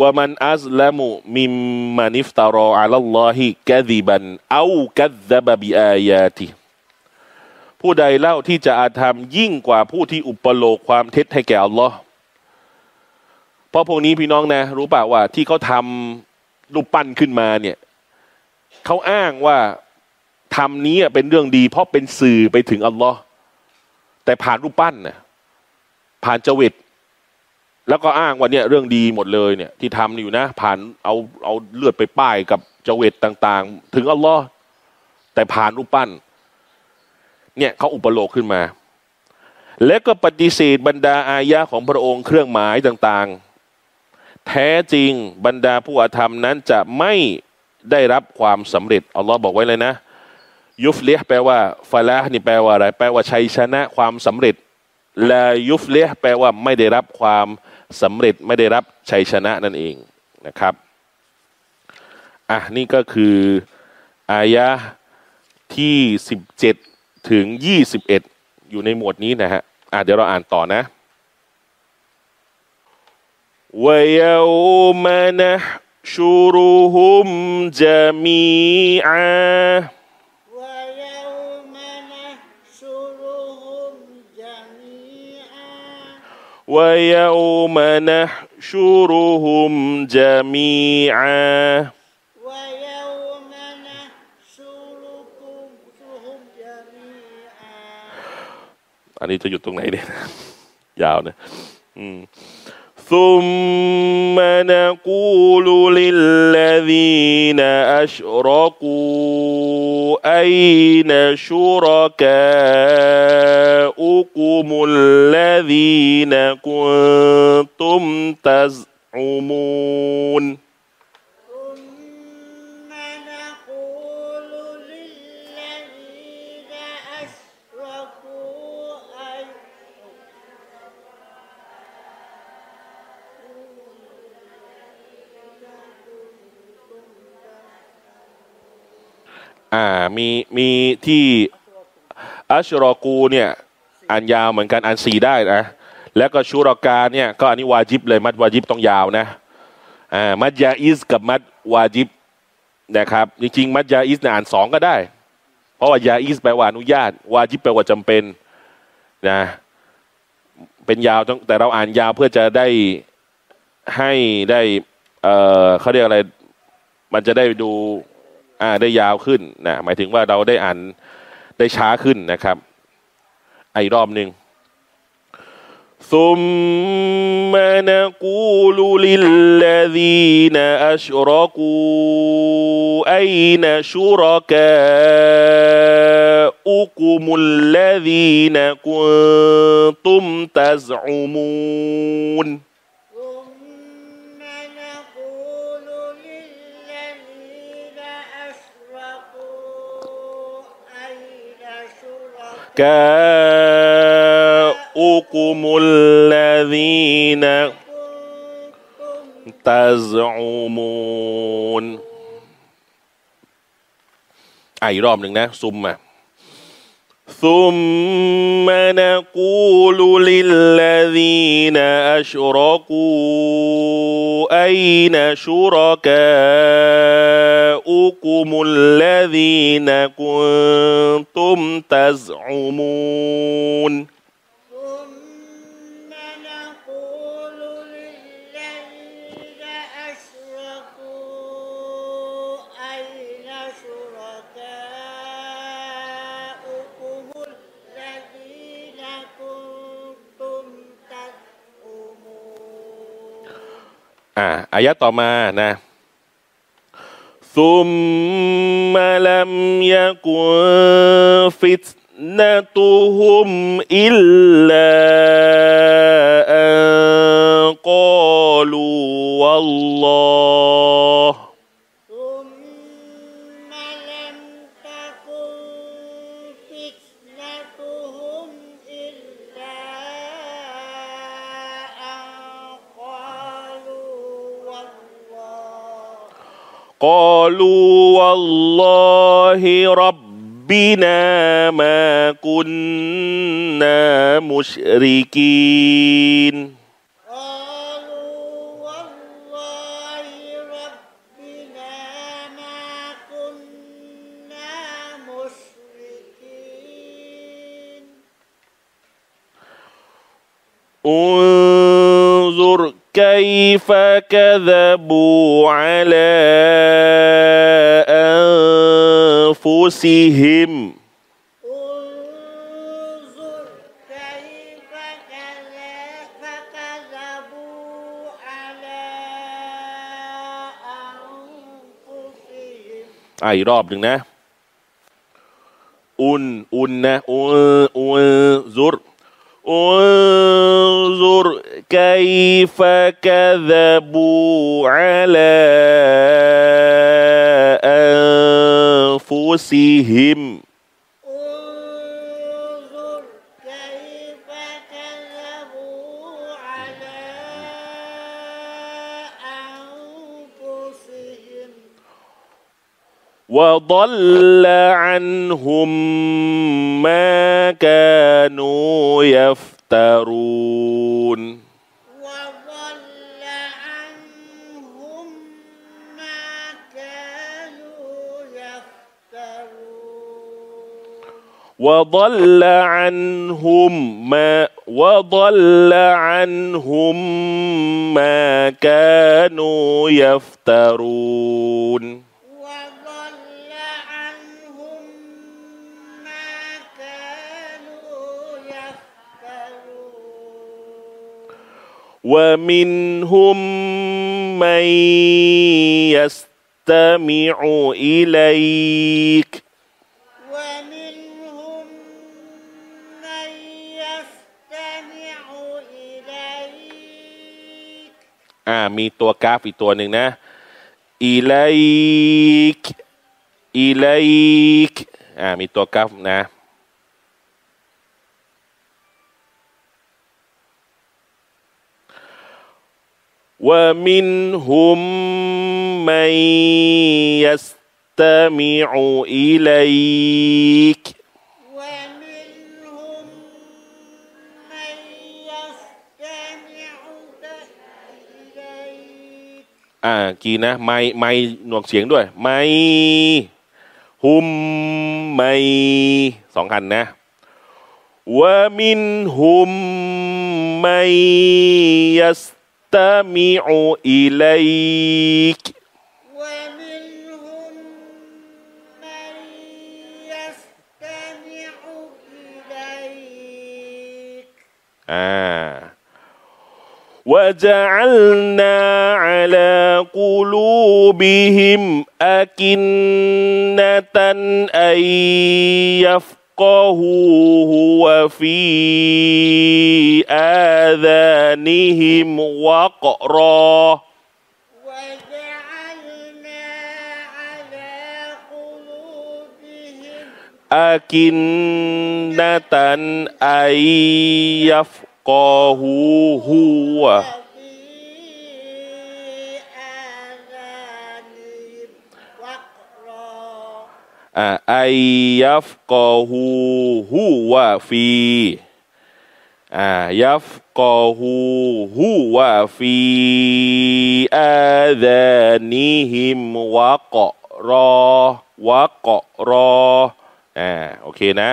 ว่ามันอัลลมุมิมมานิฟตารออัลลอฮิกะดิบันเอากัดดบะบิอายาติผู้ใดเล่าที่จะอาธรรมยิ่งกว่าผู้ที่อุปโลกความเท็จให้แก่อัลลอฮ์เพราะพวกนี้พี่น้องนะ รู้ป่าว่าที่เขาทำรูปปั้นขึ้นมาเนี่ย เขาอ้างว่าทำนี้เป็นเรื่องดี เพราะเป็นสื่อไปถึงอัลลอฮ์แต่ผ่านรูปปั้นนะผ่านเจวิตแล้วก็อ้างว่าเนี่ยเรื่องดีหมดเลยเนี่ย ที่ทำอยู่นะ ผ่านเอาเอาเลือดไปป้ายกับเจวิตต่าง ๆ ถึงอัลลอฮ์แต่ผ่านรูปปั้น เนี่ยเขาอุปโลกขึ้นมา และก็ปฏิเสธบรรดาอายะของพระองค์เครื่องหมายต่าง ๆ แท้จริงบรรดาผู้อาธรรมนั้นจะไม่ ได้รับความสำเร็จอัลลอฮ์บอกไว้เลยนะ ยุฟเลียแปลว่าฟาลาห์นี่แปลว่าอะไร แปลว่าชัยชนะความสำเร็จลายุฟเลียแปลว่าไม่ได้รับความสำเร็จไม่ได้รับชัยชนะนั่นเองนะครับ อ่ะ นี่ก็คืออายะที่สิบเจ็ดถึงยี่สิบเอ็ดอยู่ในหมวดนี้นะฮะ อ่ะ เดี๋ยวเราอ่านต่อนะ ويوم نحشرهم جميعا ويوم نحشرهم جميعا ويوم نحشرهم جميعا ويوم نحشركم هم جميعا อันนี้จะหยุดตรงไหนเนี่ย ยาวนะอืม ثم نقول للذين أشركوا أين شركاؤكم الذين كنتم تزعمون؟ อ่ามีมีที่อัชรอกูเนี่ยอ่านยาวเหมือนกันอ่านสีได้นะแล้วก็ชูรอกาเนี่ยก็อันนี้วาจิบเลยมัดวาจิบต้องยาวนะอ่ามัดยาอิสกับมัดวาจิบนะครับจริงๆมัดยาอิสเนี่ยอ่านสองก็ได้ เพราะว่ายาอิสแปลว่าอนุญาต วาจิบแปลว่าจำเป็นนะเป็นยาวต้องแต่เราอ่านยาวเพื่อจะได้ให้ได้เอ่อเขาเรียกอะไร มันจะได้ดู อ่าได้ยาวขึ้นนะหมายถึงว่าเราได้อ่านได้ช้าขึ้นนะครับไอ้รอบหนึ่งซุมมะนะกูลุลิลลาดีนอัชรกูอัยนชุรกาอุกุมุลลาดีนกุนตุมตะซอุมูน شركاء كاؤكم الذين كنتم تزعمون อ่ะอีกรอบหนึ่งนะ ซุมอ่ะ ثم نقول للذين أشركوا أين شركاؤكم الذين كنتم تزعمون ثم نقول للذين أشركوا أين شركاؤكم الذين كنتم تزعمون อ่าอายะต่อมานะ ثم لم يكن فتنتهم إلا أن قالوا والله قالوا والله ربنا ما كنا مشركين. كيف كذبوا على أنفسهم انظر كيف كذب كذبوا على أنفسهم อ่ะอีกรอบหนึ่งนะ อุน อุนนะอุนอุนซุร انظر كيف كذبوا على أنفسهم. وضل عنهم ما كانوا يفترون. وضل عنهم ما كانوا يفترون. وضل عنهم ما وضل عنهم ما كانوا يفترون. ومنهم من يستمع إليك ومنهم من يستمع إليك อ่า มีตัวกราฟอีกตัวหนึ่งนะ อีไลกอีไลกอ่า มีตัวกราฟนะ ومنهم من يستمع إليك ومنهم من يستمع إليك อ่ากี่นะ ไม่ไม่หนวกเสียงด้วย ไม่ฮุมไม่สองคันนะว่ามินฮุมไม่ยัส يستمع إليك ومنهم من يستمع إليك آه. وجعلنا على قلوبهم أكنة أن يفقهوا يفقهوه وفي آذانهم وقرا وجعلنا على قلوبهم أكنة أن يفقهوه ไอยัฟกอฮูฮูวะฟีอ่ายัฟกอฮูฮูวะฟีอาดานิฮิมวะกะรอวะกะรออ่าโอเคนะ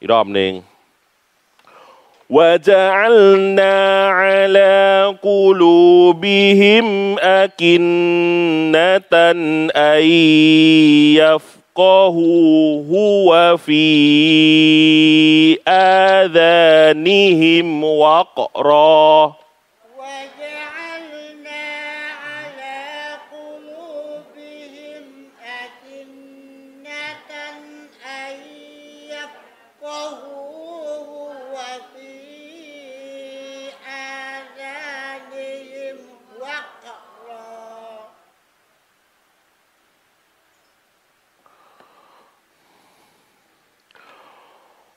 อีกรอบหนึ่ง وجعلنا على قلوبهم أكنة أن حقه هو في آذانهم وقرا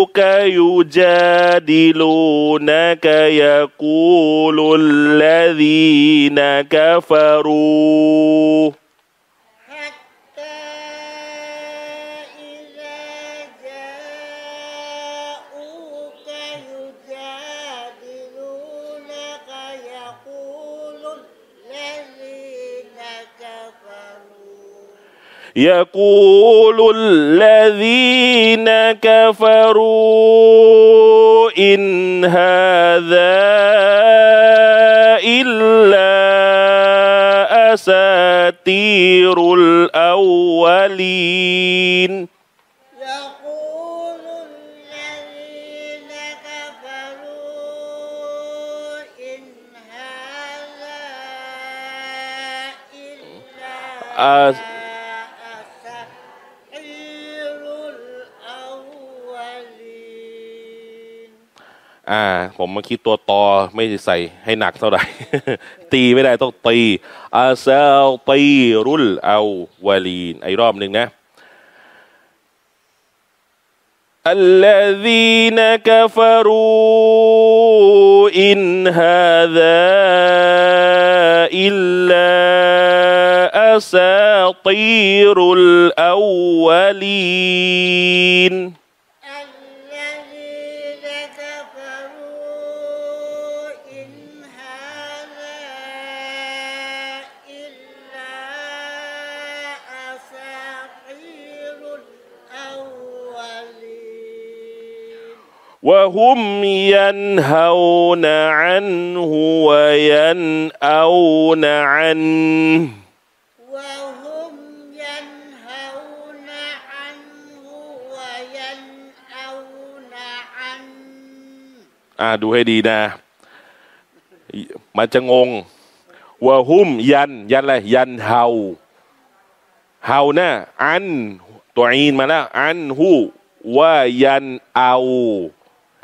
جاءوك يجادلونك يقول الذين كفروا. يقول الذين كفروا إن هذا إلا أساطير الأولين. ผมมาคิดตัวตอไม่ได้ใส่ให้หนักเท่าไหร่ ตีไม่ได้ต้องตีอาซาตีรุลเอาวาลีนไอ้รอบหนึ่งนะ الذين كفروا إن هذا إلا أساطير الأولين وهم ينهون عنه وينأون عنه وهم ينهون عنه وينأون عنه อ่าดูให้ดีนะ มันจะงงว่าหุ้มยัน ยันอะไร ยันเฮาเฮานะอัน ตัวอีนมาแล้ว อันหูว่ายันเอา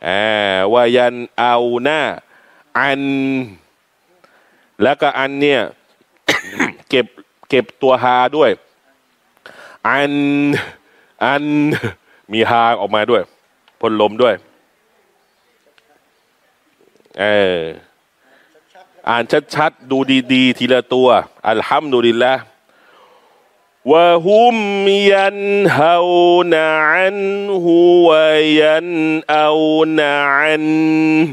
อ่าว่ายันเอาหนะอัน แล้วก็อันเนี่ย เก็บเก็บตัวฮาด้วย อัน อัน มีฮาออกมาด้วยพ่นลมด้วย เอออ่านชัดๆ ดูดี ๆ ทีละตัว อัลฮัมดุลิลละ وهم ينهون عنه وينأون عنه.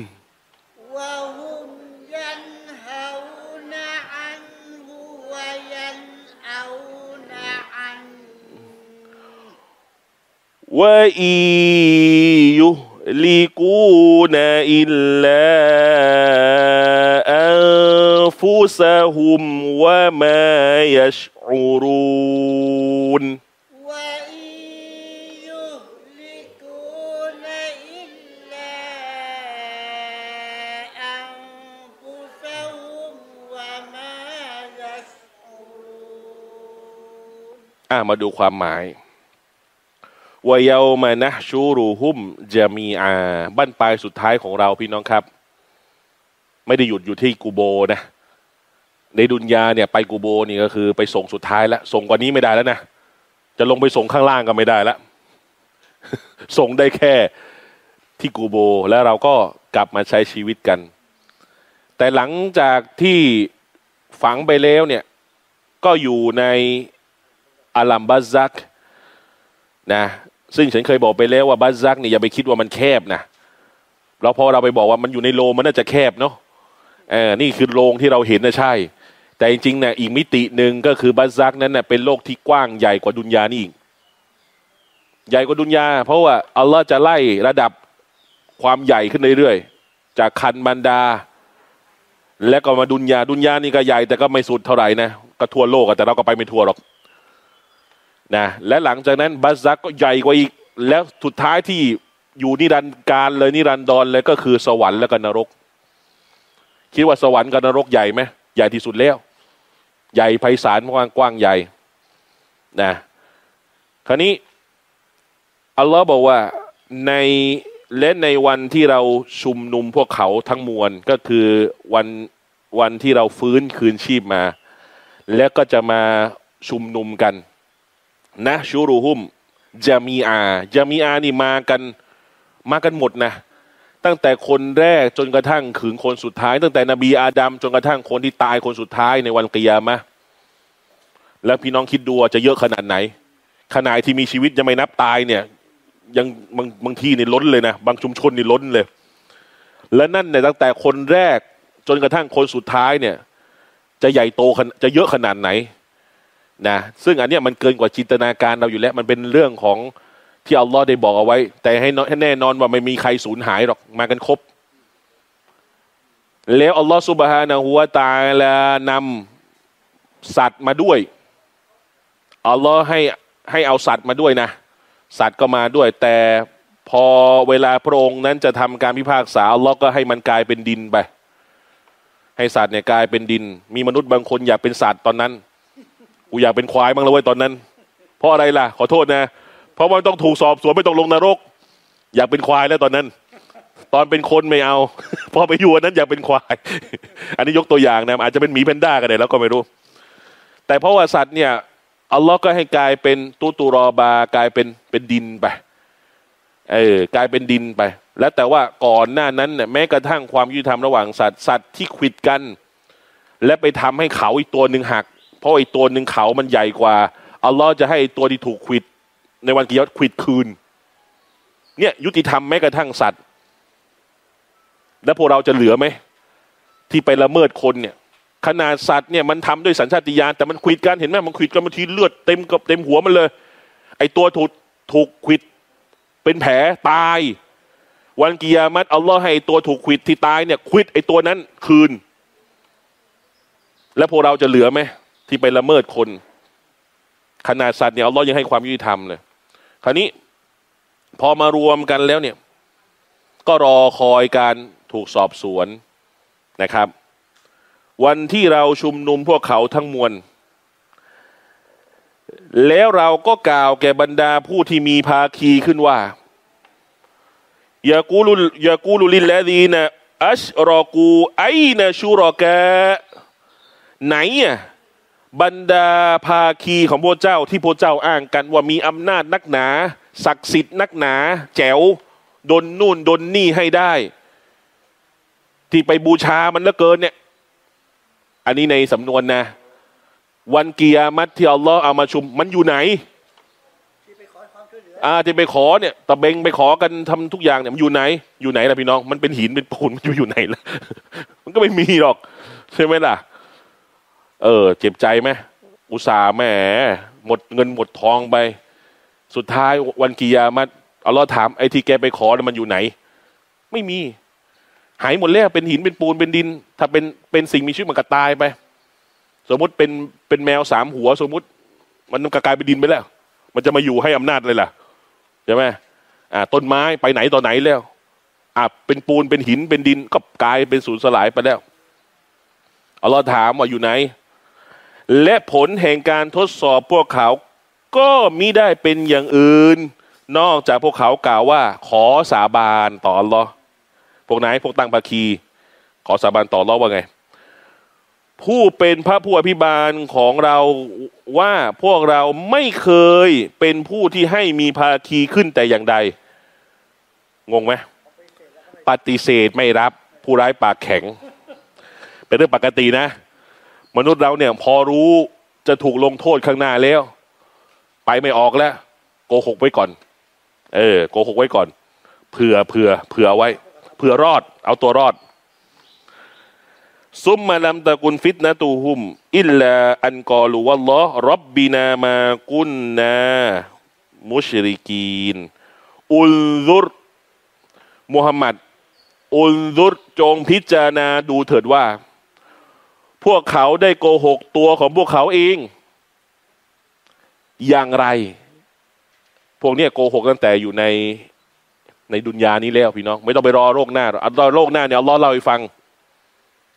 وهم ينهون عنه وينأون عنه. وإن يهلكون إلا أنفسهم وما يشعرون وإن يهلكون إلا أنفسهم وما يشعرون อ่ะมาดูความหมายวายามานะชูรูหุมจะมีอาบ้านปลายสุดท้ายของเราพี่น้องครับ ไม่ได้หยุดอยู่ที่กูโบนะ ในดุนยาเนี่ยไปกูโบนี่ก็คือไปส่งสุดท้ายแล้วส่งกว่านี้ไม่ได้แล้วนะจะลงไปส่งข้างล่างก็ไม่ได้แล้วส่งได้แค่ที่กูโบ แล้วเราก็กลับมาใช้ชีวิตกัน แต่หลังจากที่ฝังไปแล้วเนี่ย ก็อยู่ในอาลัมบัซักนะซึ่งฉันเคยบอกไปแล้วว่าบัซักนี่อย่าไปคิดว่ามันแคบนะแล้วพอเราไปบอกว่ามันอยู่ในโลงมันน่าจะแคบเนาะเออนี่คือโรงที่เราเห็นนะใช่ แต่จริงๆเนี่ยอีกมิติหนึ่งก็คือบัซซักนั้นเน่ยเป็นโลกที่กว้างใหญ่กว่าดุนยานี่อีกใหญ่กว่าดุนยา เพราะว่าอัลลอฮ์จะไล่ระดับความใหญ่ขึ้นเรื่อยๆจากคันบันดา แล้วก็มาดุนยาดุนยานี่ก็ใหญ่แต่ก็ไม่สุดเท่าไหร่นะก็ทั่วโลกแต่เราก็ไปไม่ทั่วหรอกนะและหลังจากนั้นบัซซักก็ใหญ่กว่าอีก แล้วสุดท้ายที่อยู่นิรันดร์การเลยนิรันดรเลยก็คือสวรรค์และก็นรก คิดว่าสวรรค์กับนรกใหญ่ไหมใหญ่ที่สุดแล้ว ใหญ่ไพศาลกว้างกว้างใหญ่นะคราวนี้อัลลอฮ์บอกว่าในและในวันที่เราชุมนุมพวกเขาทั้งมวลก็คือวันวันที่เราฟื้นคืนชีพมา แล้วก็จะมาชุมนุมกัน นะชูรุหุมจามีอาจามีอานี่มากัน มากันหมดนะ ตั้งแต่คนแรกจนกระทั่งถึงคนสุดท้าย ตั้งแต่นบีอาดัมจนกระทั่งคนที่ตายคนสุดท้ายในวันกิยามะแล้วพี่น้องคิดดูว่าจะเยอะขนาดไหน ขนาดที่มีชีวิตยังไม่นับตายเนี่ย ยังบางบางที่นี่ล้นเลยนะ บางชุมชนนี่ล้นเลย และนั่นเนี่ยตั้งแต่คนแรกจนกระทั่งคนสุดท้ายเนี่ย จะใหญ่โตจะเยอะขนาดไหนนะซึ่งอันเนี้ยมันเกินกว่าจินตนาการเราอยู่แล้ว มันเป็นเรื่องของ ที่อัลลอฮ์ได้บอกเอาไว้ แต่ให้แน่นอนว่าไม่มีใครสูญหายหรอกมากันครบ แล้วอัลลอฮ์สุบฮานะฮูวตาลานำสัตว์มาด้วยอัลลอฮ์ให้ให้เอาสัตว์มาด้วยนะ สัตว์ก็มาด้วย แต่พอเวลาพระองค์นั้นจะทำการพิพากษาอัลลอฮ์ก็ให้มันกลายเป็นดินไป ให้สัตว์เนี่ยกลายเป็นดิน มีมนุษย์บางคนอยากเป็นสัตว์ตอนนั้น กูอยากเป็นควายบ้างแล้วเว้ยตอนนั้น เพราะอะไรล่ะ ขอโทษนะ เพราะว่าต้องถูกสอบสวนไม่ต้องลงนรก อยากเป็นควายแล้วตอนนั้น ตอนเป็นคนไม่เอา พอไปอยู่อันนั้นอยากเป็นควาย อันนี้ยกตัวอย่างนะอาจจะเป็นหมีแพนด้าก็ได้แล้วก็ไม่รู้ แต่เพราะว่าสัตว์เนี่ยอัลลอฮ์ก็ให้กลายเป็นตูตูรอบากลายเป็นเป็นดินไปเออกลายเป็นดินไป แล้วแต่ว่าก่อนหน้านั้นเนี่ยแม้กระทั่งความยุติธรรมระหว่างสัตว์สัตว์ที่ขิดกัน และไปทำให้เขาอีกตัวหนึ่งหัก เพราะอีกตัวหนึ่งเขามันใหญ่กว่าอัลลอฮ์จะให้ตัวที่ถูกขิด ในวันกิยามะห์ขวิดคืน เนี่ยยุติธรรมแม้กระทั่งสัตว์ แล้วพวกเราจะเหลือไหม ที่ไปละเมิดคนเนี่ย ขนาดสัตว์เนี่ยมันทำด้วยสัญชาตญาณแต่มันขวิดกันเห็นไหมมันขวิดกันบางทีเลือดเต็มกับเต็มหัวมันเลย ไอตัวถูกถูกขวิดเป็นแผลตาย วันกิยามัตอัลลอฮ์ให้ไอตัวถูกขวิดที่ตายเนี่ยขวิดไอตัวนั้นคืน แล้วพวกเราจะเหลือไหมที่ไปละเมิดคนขนาดสัตว์เนี่ยอัลลอฮ์ยังให้ความยุติธรรมเลย คราวนี้พอมารวมกันแล้วเนี่ย ก็รอคอยการถูกสอบสวนนะครับ วันที่เราชุมนุมพวกเขาทั้งมวล แล้วเราก็กล่าวแก่บรรดาผู้ที่มีภาคีขึ้นว่ายากูลุยากูลุลิลลาดีนะอัชรอกูไอนะชูรอกะไหนอะ บรรดาภาคีของพระเจ้าที่พระเจ้าอ้างกันว่ามีอำนาจนักหนา ศักดิ์สิทธิ์นักหนา แจ๋วดนนู่นดนนี่ให้ได้ ที่ไปบูชามันเหลือเกินเนี่ย อันนี้ในสำนวนนะ วันเกียรมัตที่อัลลอฮ์เอามาชุม มันอยู่ไหนที่ไปขอความช่วยเหลืออ่าที่ไปขอเนี่ยตะเบงไปขอกันทำทุกอย่างเนี่ยมันอยู่ไหน อยู่ไหนล่ะพี่น้อง มันเป็นหินเป็นปูนมันอยู่อยู่ไหนล่ะ มันก็ไม่มีหรอก ใช่ไหมล่ะ เออ เจ็บใจไหมอุตส่าห์แหมหมดเงินหมดทองไป สุดท้ายวันกิยามัตอัลลอฮ์ถามไอ้ที่แกไปขอมันอยู่ไหน ไม่มี หายหมดแล้วเป็นหินเป็นปูนเป็นดิน ถ้าเป็นเป็นสิ่งมีชีวิตมันก็ตายไป สมมติเป็นเป็นแมวสามหัว สมมติ มันก็กลายเป็นดินไปแล้ว มันจะมาอยู่ให้อำนาจเลยล่ะใช่ไหมอ่าต้นไม้ไปไหนต่อไหนแล้วอ่าเป็นปูนเป็นหินเป็นดินก็กลายเป็นสูญสลายไปแล้วอัลลอฮ์ถามว่าอยู่ไหน และผลแห่งการทดสอบพวกเขาก็มิได้เป็นอย่างอื่น นอกจากพวกเขากล่าวว่า ขอสาบานต่ออัลลอพวกไหนพวกตั้งภาคี ขอสาบานต่ออัลลอว่าไง ผู้เป็นพระผู้อภิบาลของเราว่าพวกเราไม่เคยเป็นผู้ที่ให้มีภาคีขึ้นแต่อย่างใด งงไหมปฏิเสธไม่รับ ผู้ร้ายปากแข็ง เป็นเรื่องปกตินะ มนุษย์เราเนี่ย พอรู้จะถูกลงโทษข้างหน้าแล้ว ไปไม่ออกแล้วโกหกไว้ก่อน เออโกหกไว้ก่อนเผื่อเผื่อเผื่อไว้เผื่อรอด เอาตัวรอด ซุมมาลัมตะกุนฟิตนะตูฮุม อิลลาอันกอลูวัลลอฮ์รับบินามากุนนามุชริกีน อุลซุรมุฮัมมัด อุลซุรจงพิจารณาดูเถิดว่า พวกเขาได้โกหกตัวของพวกเขาเอง อย่างไร พวกนี้โกหกตั้งแต่อยู่ในในดุนยานี้แล้วพี่น้อง ไม่ต้องไปรอโลกหน้าหรอกเอารอโลกหน้าเนี่ยอาล้อเล่าให้ฟัง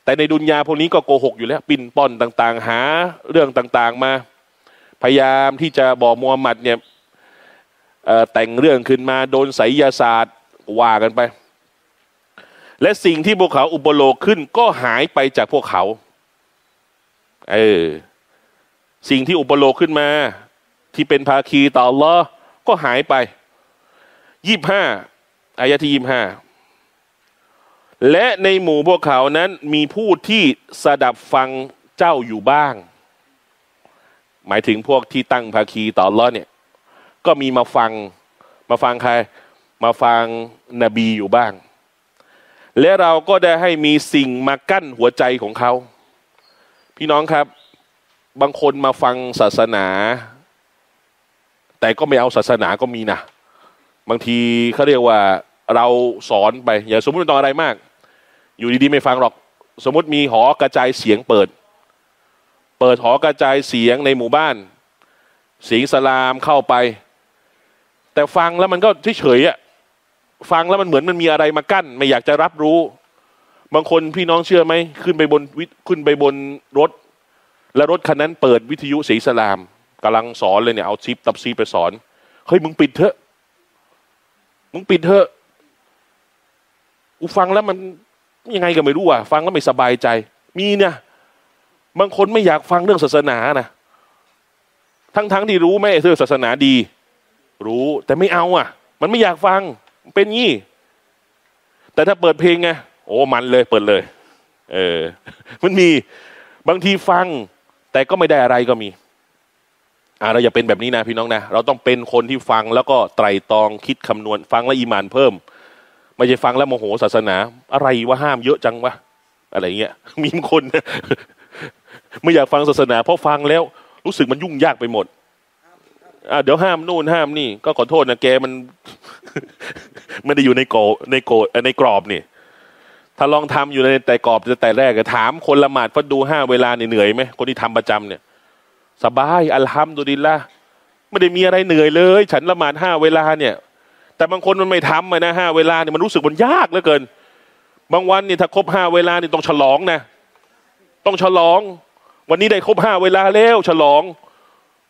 แต่ในดุนยาพวกนี้ก็โกหกอยู่แล้ว ปิ่นป้อนต่าง ๆ หาเรื่องต่าง ๆ มา พยายามที่จะบอกมูฮัมหมัดเนี่ยแต่งเรื่องขึ้นมาโดนไสยศาสตร์ว่ากันไป และสิ่งที่พวกเขาอุปโลกขึ้นก็หายไปจากพวกเขา เออสิ่งที่อุปโลกขึ้นมา ที่เป็นภาคีต่ออัลลอฮ์ก็หายไปยี่ห้าอายะที่ยี่ห้าและในหมู่พวกเขานั้นมีผู้ที่สดับฟังเจ้าอยู่บ้าง หมายถึงพวกที่ตั้งภาคีต่อลอเนี่ย ก็มีมาฟังมาฟังใคร มาฟังนบีอยู่บ้าง และเราก็ได้ให้มีสิ่งมากั้นหัวใจของเขา พี่น้องครับ บางคนมาฟังศาสนา แต่ก็ไม่เอาศาสนาก็มีนะบางทีเขาเรียกว่าเราสอนไป อย่าสมมติตอนอะไรมาก อยู่ดีๆไม่ฟังหรอก สมมติมีหอกระจายเสียงเปิด เปิดหอกระจายเสียงในหมู่บ้าน เสียงสลามเข้าไป แต่ฟังแล้วมันก็เฉยๆอะฟังแล้วมันเหมือนมันมีอะไรมากั้น ไม่อยากจะรับรู้ บางคนพี่น้องเชื่อไหมขึ้นไปบนวิขึ้นไปบนรถ แล้วรถคันนั้นเปิดวิทยุสีสลามกำลังสอนเลยเนี่ยเอาซิปตับซีไปสอนเฮ้ยมึงปิดเถอะ มึงปิดเถอะกูฟังแล้วมันยังไงก็ไม่รู้อะ ฟังแล้วไม่สบายใจ มีเนี่ย บางคนไม่อยากฟังเรื่องศาสนานะทั้งๆที่รู้ไหมเรื่องศาสนาดี รู้แต่ไม่เอาอะ มันไม่อยากฟังเป็นงี้ แต่ถ้าเปิดเพลงไง โอ้มันเลยเปิดเลย เออ มันมีบางทีฟัง แต่ก็ไม่ได้อะไรก็มีอ่าเราอย่าเป็นแบบนี้นะพี่น้องนะ เราต้องเป็นคนที่ฟังแล้วก็ไตรตรองคิดคำนวณ ฟังแล้วอีมานเพิ่ม ไม่ใช่ฟังแล้วโมโหศาสนา อะไรว่าห้ามเยอะจังวะอะไรเงี้ยมีคนไม่อยากฟังศาสนา เพราะฟังแล้วรู้สึกมันยุ่งยากไปหมดอ่าเดี๋ยวห้ามนู่นห้ามนี่ ก็ขอโทษนะแกมัน ไม่ได้อยู่ในโกในโกในกรอบนี่ ถ้าลองทำอยู่ในแต่กรอบแต่แรกถามคนละหมาดฟัดดูห้าเวลาเหนื่อยไหมคนที่ทำประจำเนี่ย สบายอัลฮัมดุลิลละไม่ได้มีอะไรเหนื่อยเลย ฉันละหมาดห้าเวลาเนี่ย แต่บางคนมันไม่ทำนะห้าเวลาเนี่ยมันรู้สึกมันยากเหลือเกิน บางวันเนี่ยถ้าครบห้าเวลาเนี่ยต้องฉลองนะ ต้องฉลอง วันนี้ได้ครบห้าเวลาแล้วฉลอง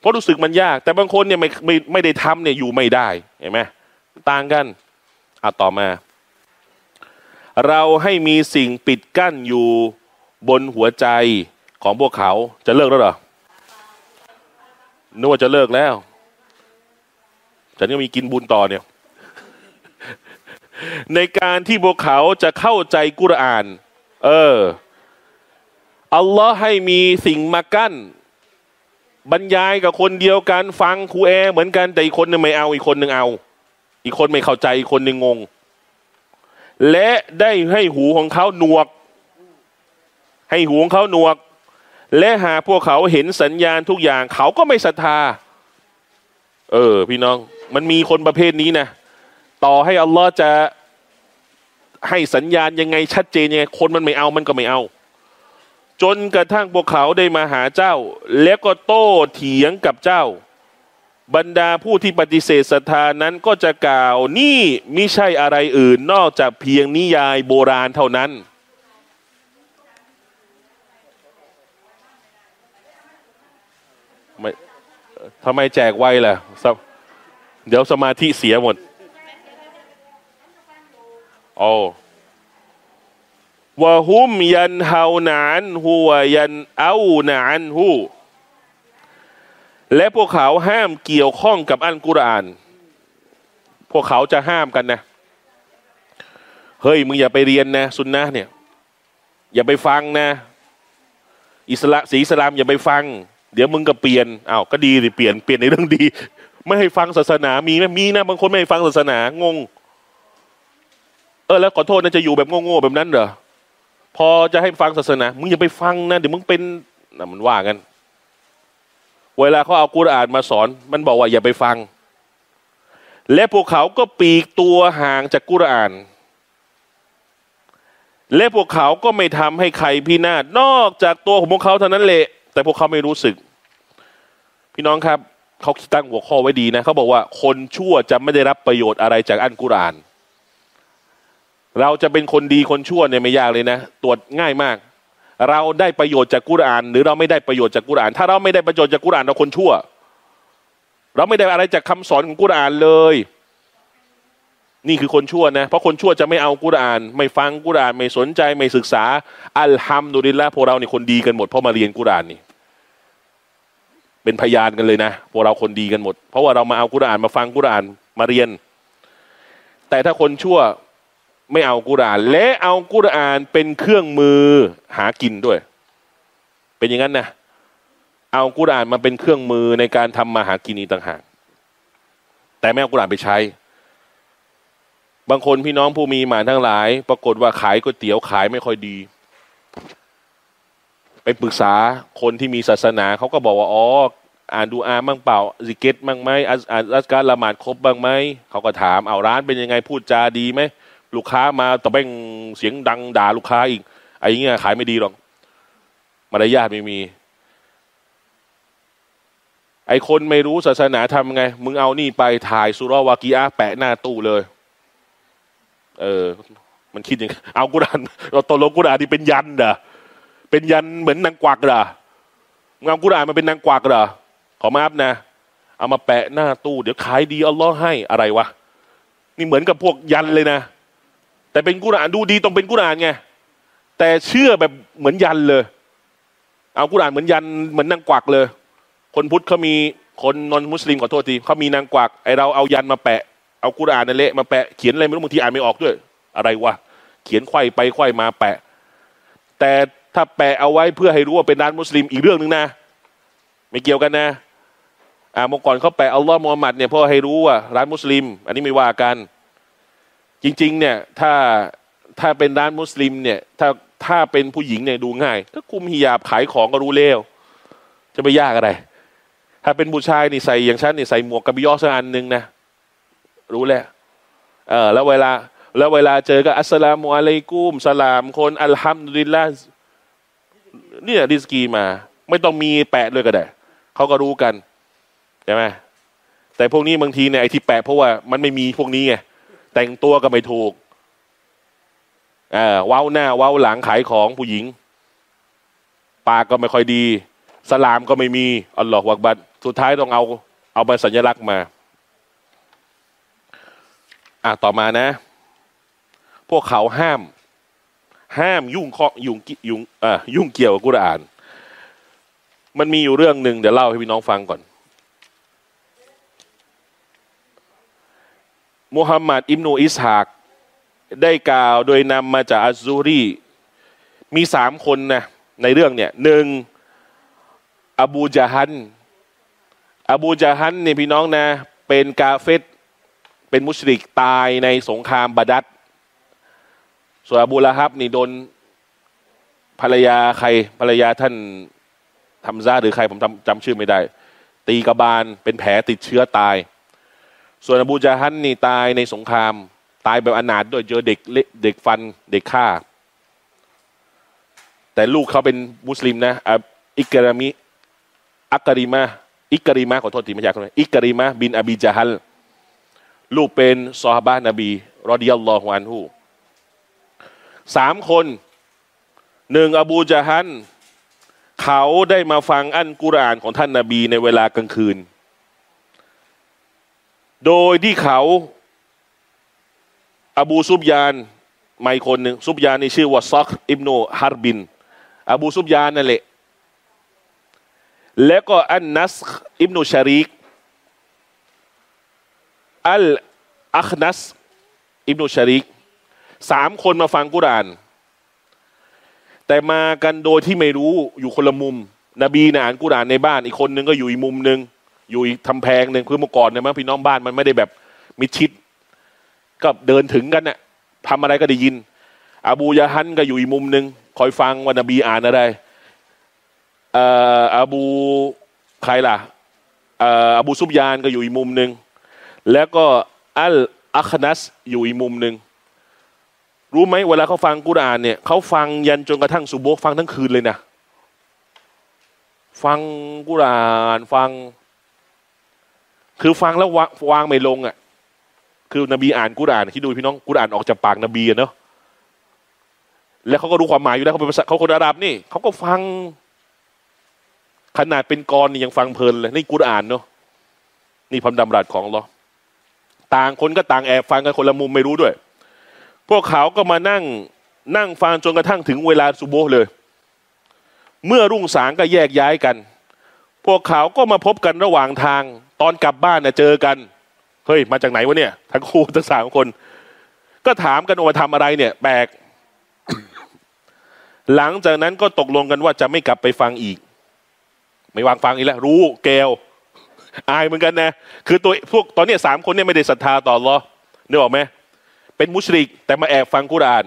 เพราะรู้สึกมันยาก แต่บางคนเนี่ยไม่ไม่ไม่ได้ทำเนี่ยอยู่ไม่ได้เห็นไหมต่างกันอะต่อมา เราให้มีสิ่งปิดกั้นอยู่บนหัวใจของพวกเขาจะเลิกแล้วเหรอนึกว่าจะเลิกแล้วฉันก็มีกินบุญต่อเนี่ย ในการที่พวกเขาจะเข้าใจกุรอาน เออ อัลลอฮ์ให้มีสิ่งมากั้น บรรยายกับคนเดียวกัน ฟังครูแอ เหมือนกันแต่อีกคนหนึ่งไม่เอา อีกคนหนึ่งเอา อีกคนไม่เข้าใจอีกคนหนึ่งงง และได้ให้หูของเขาหนวก ให้หูของเขาหนวก และหาพวกเขาเห็นสัญญาณทุกอย่าง เขาก็ไม่ศรัทธา เออ พี่น้อง มันมีคนประเภทนี้นะต่อให้อัลลอฮ์จะให้สัญญาณยังไงชัดเจนยังไงคนมันไม่เอามันก็ไม่เอา จนกระทั่งพวกเขาได้มาหาเจ้า แล้วก็โต้เถียงกับเจ้า บรรดาผู้ที่ปฏิเสธศรัทธานั้นก็จะกล่าวนี่มิใช่อะไรอื่นนอกจากเพียงนิยายโบราณเท่านั้น ไม่ทำไมแจกไวล่ะ เดี๋ยวสมาธิเสียหมดโอ้วะฮุมยันเฮานานฮูวยันเอานานฮู และพวกเขาห้ามเกี่ยวข้องกับอัลกุรอาน พวกเขาจะห้ามกันนะ เฮ้ยมึงอย่าไปเรียนนะ สุนนะเนี่ย อย่าไปฟังนะ อิสระสีสลามอย่าไปฟัง เดี๋ยวมึงก็เปลี่ยนอ้าวก็ดีสิเปลี่ยนเปลี่ยนในเรื่องดี ไม่ให้ฟังศาสนามีไหมมีนะบางคนไม่ให้ฟังศาสนางง เออแล้วขอโทษนะจะอยู่แบบโง่ๆแบบนั้นเหรอพอจะให้ฟังศาสนา มึงอย่าไปฟังนะเดี๋ยวมึงเป็นนะมันว่ากัน เวลาเขาเอากุรอานมาสอน มันบอกว่าอย่าไปฟัง และพวกเขาก็ปีกตัวห่างจากกุรอาน และพวกเขาก็ไม่ทำให้ใครพินาศนอกจากตัวของพวกเขาเท่านั้นแหละแต่พวกเขาไม่รู้สึก พี่น้องครับเขาตั้งหัวข้อไว้ดีนะเขาบอกว่าคนชั่วจะไม่ได้รับประโยชน์อะไรจากอันกุราน เราจะเป็นคนดีคนชั่วเนี่ยไม่ยากเลยนะ ตรวจง่ายมาก เราได้ประโยชน์จากกุราน หรือเราไม่ได้ประโยชน์จากกุราน ถ้าเราไม่ได้ประโยชน์จากกุรานเราคนชั่ว เราไม่ได้อะไรจากคำสอนของกุรานเลย นี่คือคนชั่วนะ เพราะคนชั่วจะไม่เอากุราน ไม่ฟังกุราน ไม่สนใจไม่ศึกษา อัลฮัมดุลิลละพวกเราเนี่คนดีกันหมดเพราะมาเรียนกุรานนี่เป็นพยานกันเลยนะพวกเราคนดีกันหมด เพราะว่าเรามาเอากุรอานมาฟังกุรอานมาเรียน แต่ถ้าคนชั่ว ไม่เอากุราน และเอากุรานเป็นเครื่องมือหากินด้วย เป็นอย่างนั้นนะเอากุรานมาเป็นเครื่องมือในการทำมาหากินอีกต่างหากแต่ไม่เอากุรานไปใช้ บางคนพี่น้องผู้มีหมาทั้งหลาย ปรากฏว่าขายก๋วยเตี๋ยวขายไม่ค่อยดี ไปปรึกษาคนที่มีศาสนาเขาก็บอกว่าอ๋ออ่านดูอาบ้างเปล่าซิกเก็ตบ้างไหมอ่านอ่านรัชการละหมาดครบบ้างไหมเขาก็ถามเอาร้านเป็นยังไงพูดจาดีไหม ลูกค้ามาตะเบ่งเสียงดังด่าลูกค้าอีกไอ้เงี้ยขายไม่ดีหรอกมารยาทไม่มี ไอ้คนไม่รู้ศาสนาทำไง มึงเอานี่ไปถ่ายสุราวากีอาแปะหน้าตู้เลย เออ มันคิดอย่างเอากุรานเราตกลงกุรานที่เป็นยันเด้อเป็นยันเหมือนนางกวักเหรอมึงเอากุรานมาเป็นนางกวักเหรอขอมาอัพนะเอามาแปะหน้าตู้ เดี๋ยวขายดีอัลลอฮ์ให้อะไรวะนี่เหมือนกับพวกยันเลยนะ แต่เป็นกุรอานดูดีต้องเป็นกุรอานไงแต่เชื่อแบบเหมือนยันเลย เอากุรอานเหมือนยันเหมือนนางกวักเลย คนพุทธเขามีคนนอนมุสลิมขอโทษทีเขามีนางกวักไอเราเอายันมาแปะ เอากุรอานนั่นเละมาแปะเขียนอะไรไม่รู้บางทีอ่านไม่ออกด้วย อะไรวะเขียนไขว้ไปไขว้มาแปะ แต่ถ้าแปะเอาไว้เพื่อให้รู้ว่าเป็นร้านมุสลิมอีกเรื่องหนึ่งนะ ไม่เกี่ยวกันนะอ่าเมื่อก่อนเขาแปะอัลลอฮ์มูฮัมหมัดเนี่ยเพื่อให้รู้ว่าร้านมุสลิม อันนี้ไม่ว่ากัน จริงๆ เนี่ยถ้าถ้าเป็นร้านมุสลิมเนี่ยถ้าถ้าเป็นผู้หญิงเนี่ยดูง่าย ก็คุมฮิญาบขายของก็รู้เร็วจะไปยากอะไร ถ้าเป็นผู้ชายนี่ใส่อย่างฉันนี่ใส่หมวกกระบิยอสักอันหนึ่งนะรู้แล้วเออแล้วเวลา แล้วเวลาเจอก็อัสลามุอะลัยกุมสลามคนอัลฮัมดุลิลละเนี่ยดิสกีมา ไม่ต้องมีแปะเลยก็ได้เขาก็รู้กันใช่ไหมแต่พวกนี้บางทีเนี่ยไอที่แปะเพราะว่ามันไม่มีพวกนี้ไง แต่งตัวก็ไม่ถูกอ่าเว้าหน้าเว้าหลังขายของผู้หญิง ปากก็ไม่ค่อยดี สลามก็ไม่มีอัลลอฮฺวักบัดสุดท้ายต้องเอา เอามาสัญลักษณ์มา อะต่อมานะ พวกเขาห้าม ห้ามยุ่งเคาะยุ่งยุ่งอ่ายุ่งเกี่ยวกับกุรอาน มันมีอยู่เรื่องหนึ่งเดี๋ยวเล่าให้พี่น้องฟังก่อน มุฮัมมัดอิมนูอิสฮากได้กล่าวโดยนำมาจากอัซซูรีมีสามคนนะในเรื่องเนี่ยหนึ่งอบูจาฮัน อบูจาฮันเนี่ยพี่น้องนะ เป็นกาเฟตเป็นมุชริกตายในสงครามบาดัดส่วนอบูละฮับนี่โดนภรรยาใครภรรยาท่านทำซาหรือใครผมจำจำชื่อไม่ได้ ตีกระบาลเป็นแผลติดเชื้อตาย ส่วนอบูจาฮันนี่ตายในสงคราม ตายแบบอนาถด้วยเจอเด็กเด็กฟันเด็กฆ่า แต่ลูกเขาเป็นมุสลิมนะอิกรามิอักริมาอิกริมาขอโทษทีไม่ใช่คนอิกริมาบินอบีจาฮัลลูกเป็นซอฮาบะนบีรอดิยัลลอฮุอันฮูสามคนหนึ่งอบูจาฮันเขาได้มาฟังอันกุรานของท่านนาบีในเวลากลางคืน โดยที่เขาอบูซุบยานไม่คนหนึ่งซุบยานนี่ชื่อว่าซอกอิบโนฮาร์บิน อบูซุบยานนั่นแหละแล้วก็อันนัสอิบนุชาริกอัลอัคนัสอิบนุชาริกสามคนมาฟังกุราน แต่มากันโดยที่ไม่รู้อยู่คนละมุม นบีนะอ่านกุรานในบ้าน อีกคนนึงก็อยู่อีกมุมหนึ่ง อยู่อีกทำแพงหนึ่งคือเมื่อก่อนเนี่ยมั้งพี่น้องบ้านมันไม่ได้แบบมิดชิด ก็เดินถึงกันเนะ่ะทำอะไรก็ได้ยิน อบูยาฮันก็อยู่อีกมุมหนึ่งคอยฟังว่านบีอ่านอะไรอาบูใครล่ะอาบูซุบยานก็อยู่อีกมุมหนึ่งแล้วก็อัลอัคนัสอยู่อีกมุมหนึ่งรู้ไหมเวลาเขาฟังกุรานเนี่ยเขาฟังยันจนกระทั่งสุโบกฟังทั้งคืนเลยนะฟังกุราน ฟัง คือฟังแล้ววางไม่ลงอะ คือนบีอ่านกุรานคิดดูพี่น้องกุรานออกจากปากนบีเนาะแล้วเขาก็รู้ความหมายอยู่แล้วเขาเป็นภาษาเขาคนอาหรับนี่เขาก็ฟัง ขนาดเป็นกรนี่ยังฟังเพลินเลยนี่กุรอานเนาะนี่พันดำรัสของเราต่างคนก็ต่างแอบฟังกันคนละมุมไม่รู้ด้วย พวกเขาก็มานั่งนั่งฟังจนกระทั่งถึงเวลาสุโบเลย เมื่อรุ่งสางก็แยกย้ายกัน พวกเขาก็มาพบกันระหว่างทาง ตอนกลับบ้านน่ะเจอกัน เฮ้ย มาจากไหนวะเนี่ย ทั้งคู่ทั้งสามคน ก็ถามกันว่าทำอะไรเนี่ยแปลก หลังจากนั้นก็ตกลงกันว่าจะไม่กลับไปฟังอีก ไม่วางฟังอีกแล้ว รู้แกวอายเหมือนกันนะ คือตัวพวกตอนนี้สามคนเนี่ยไม่ได้ศรัทธาต่อหรอนึกออกไหมเป็นมุชริก แต่มาแอบฟังกุราน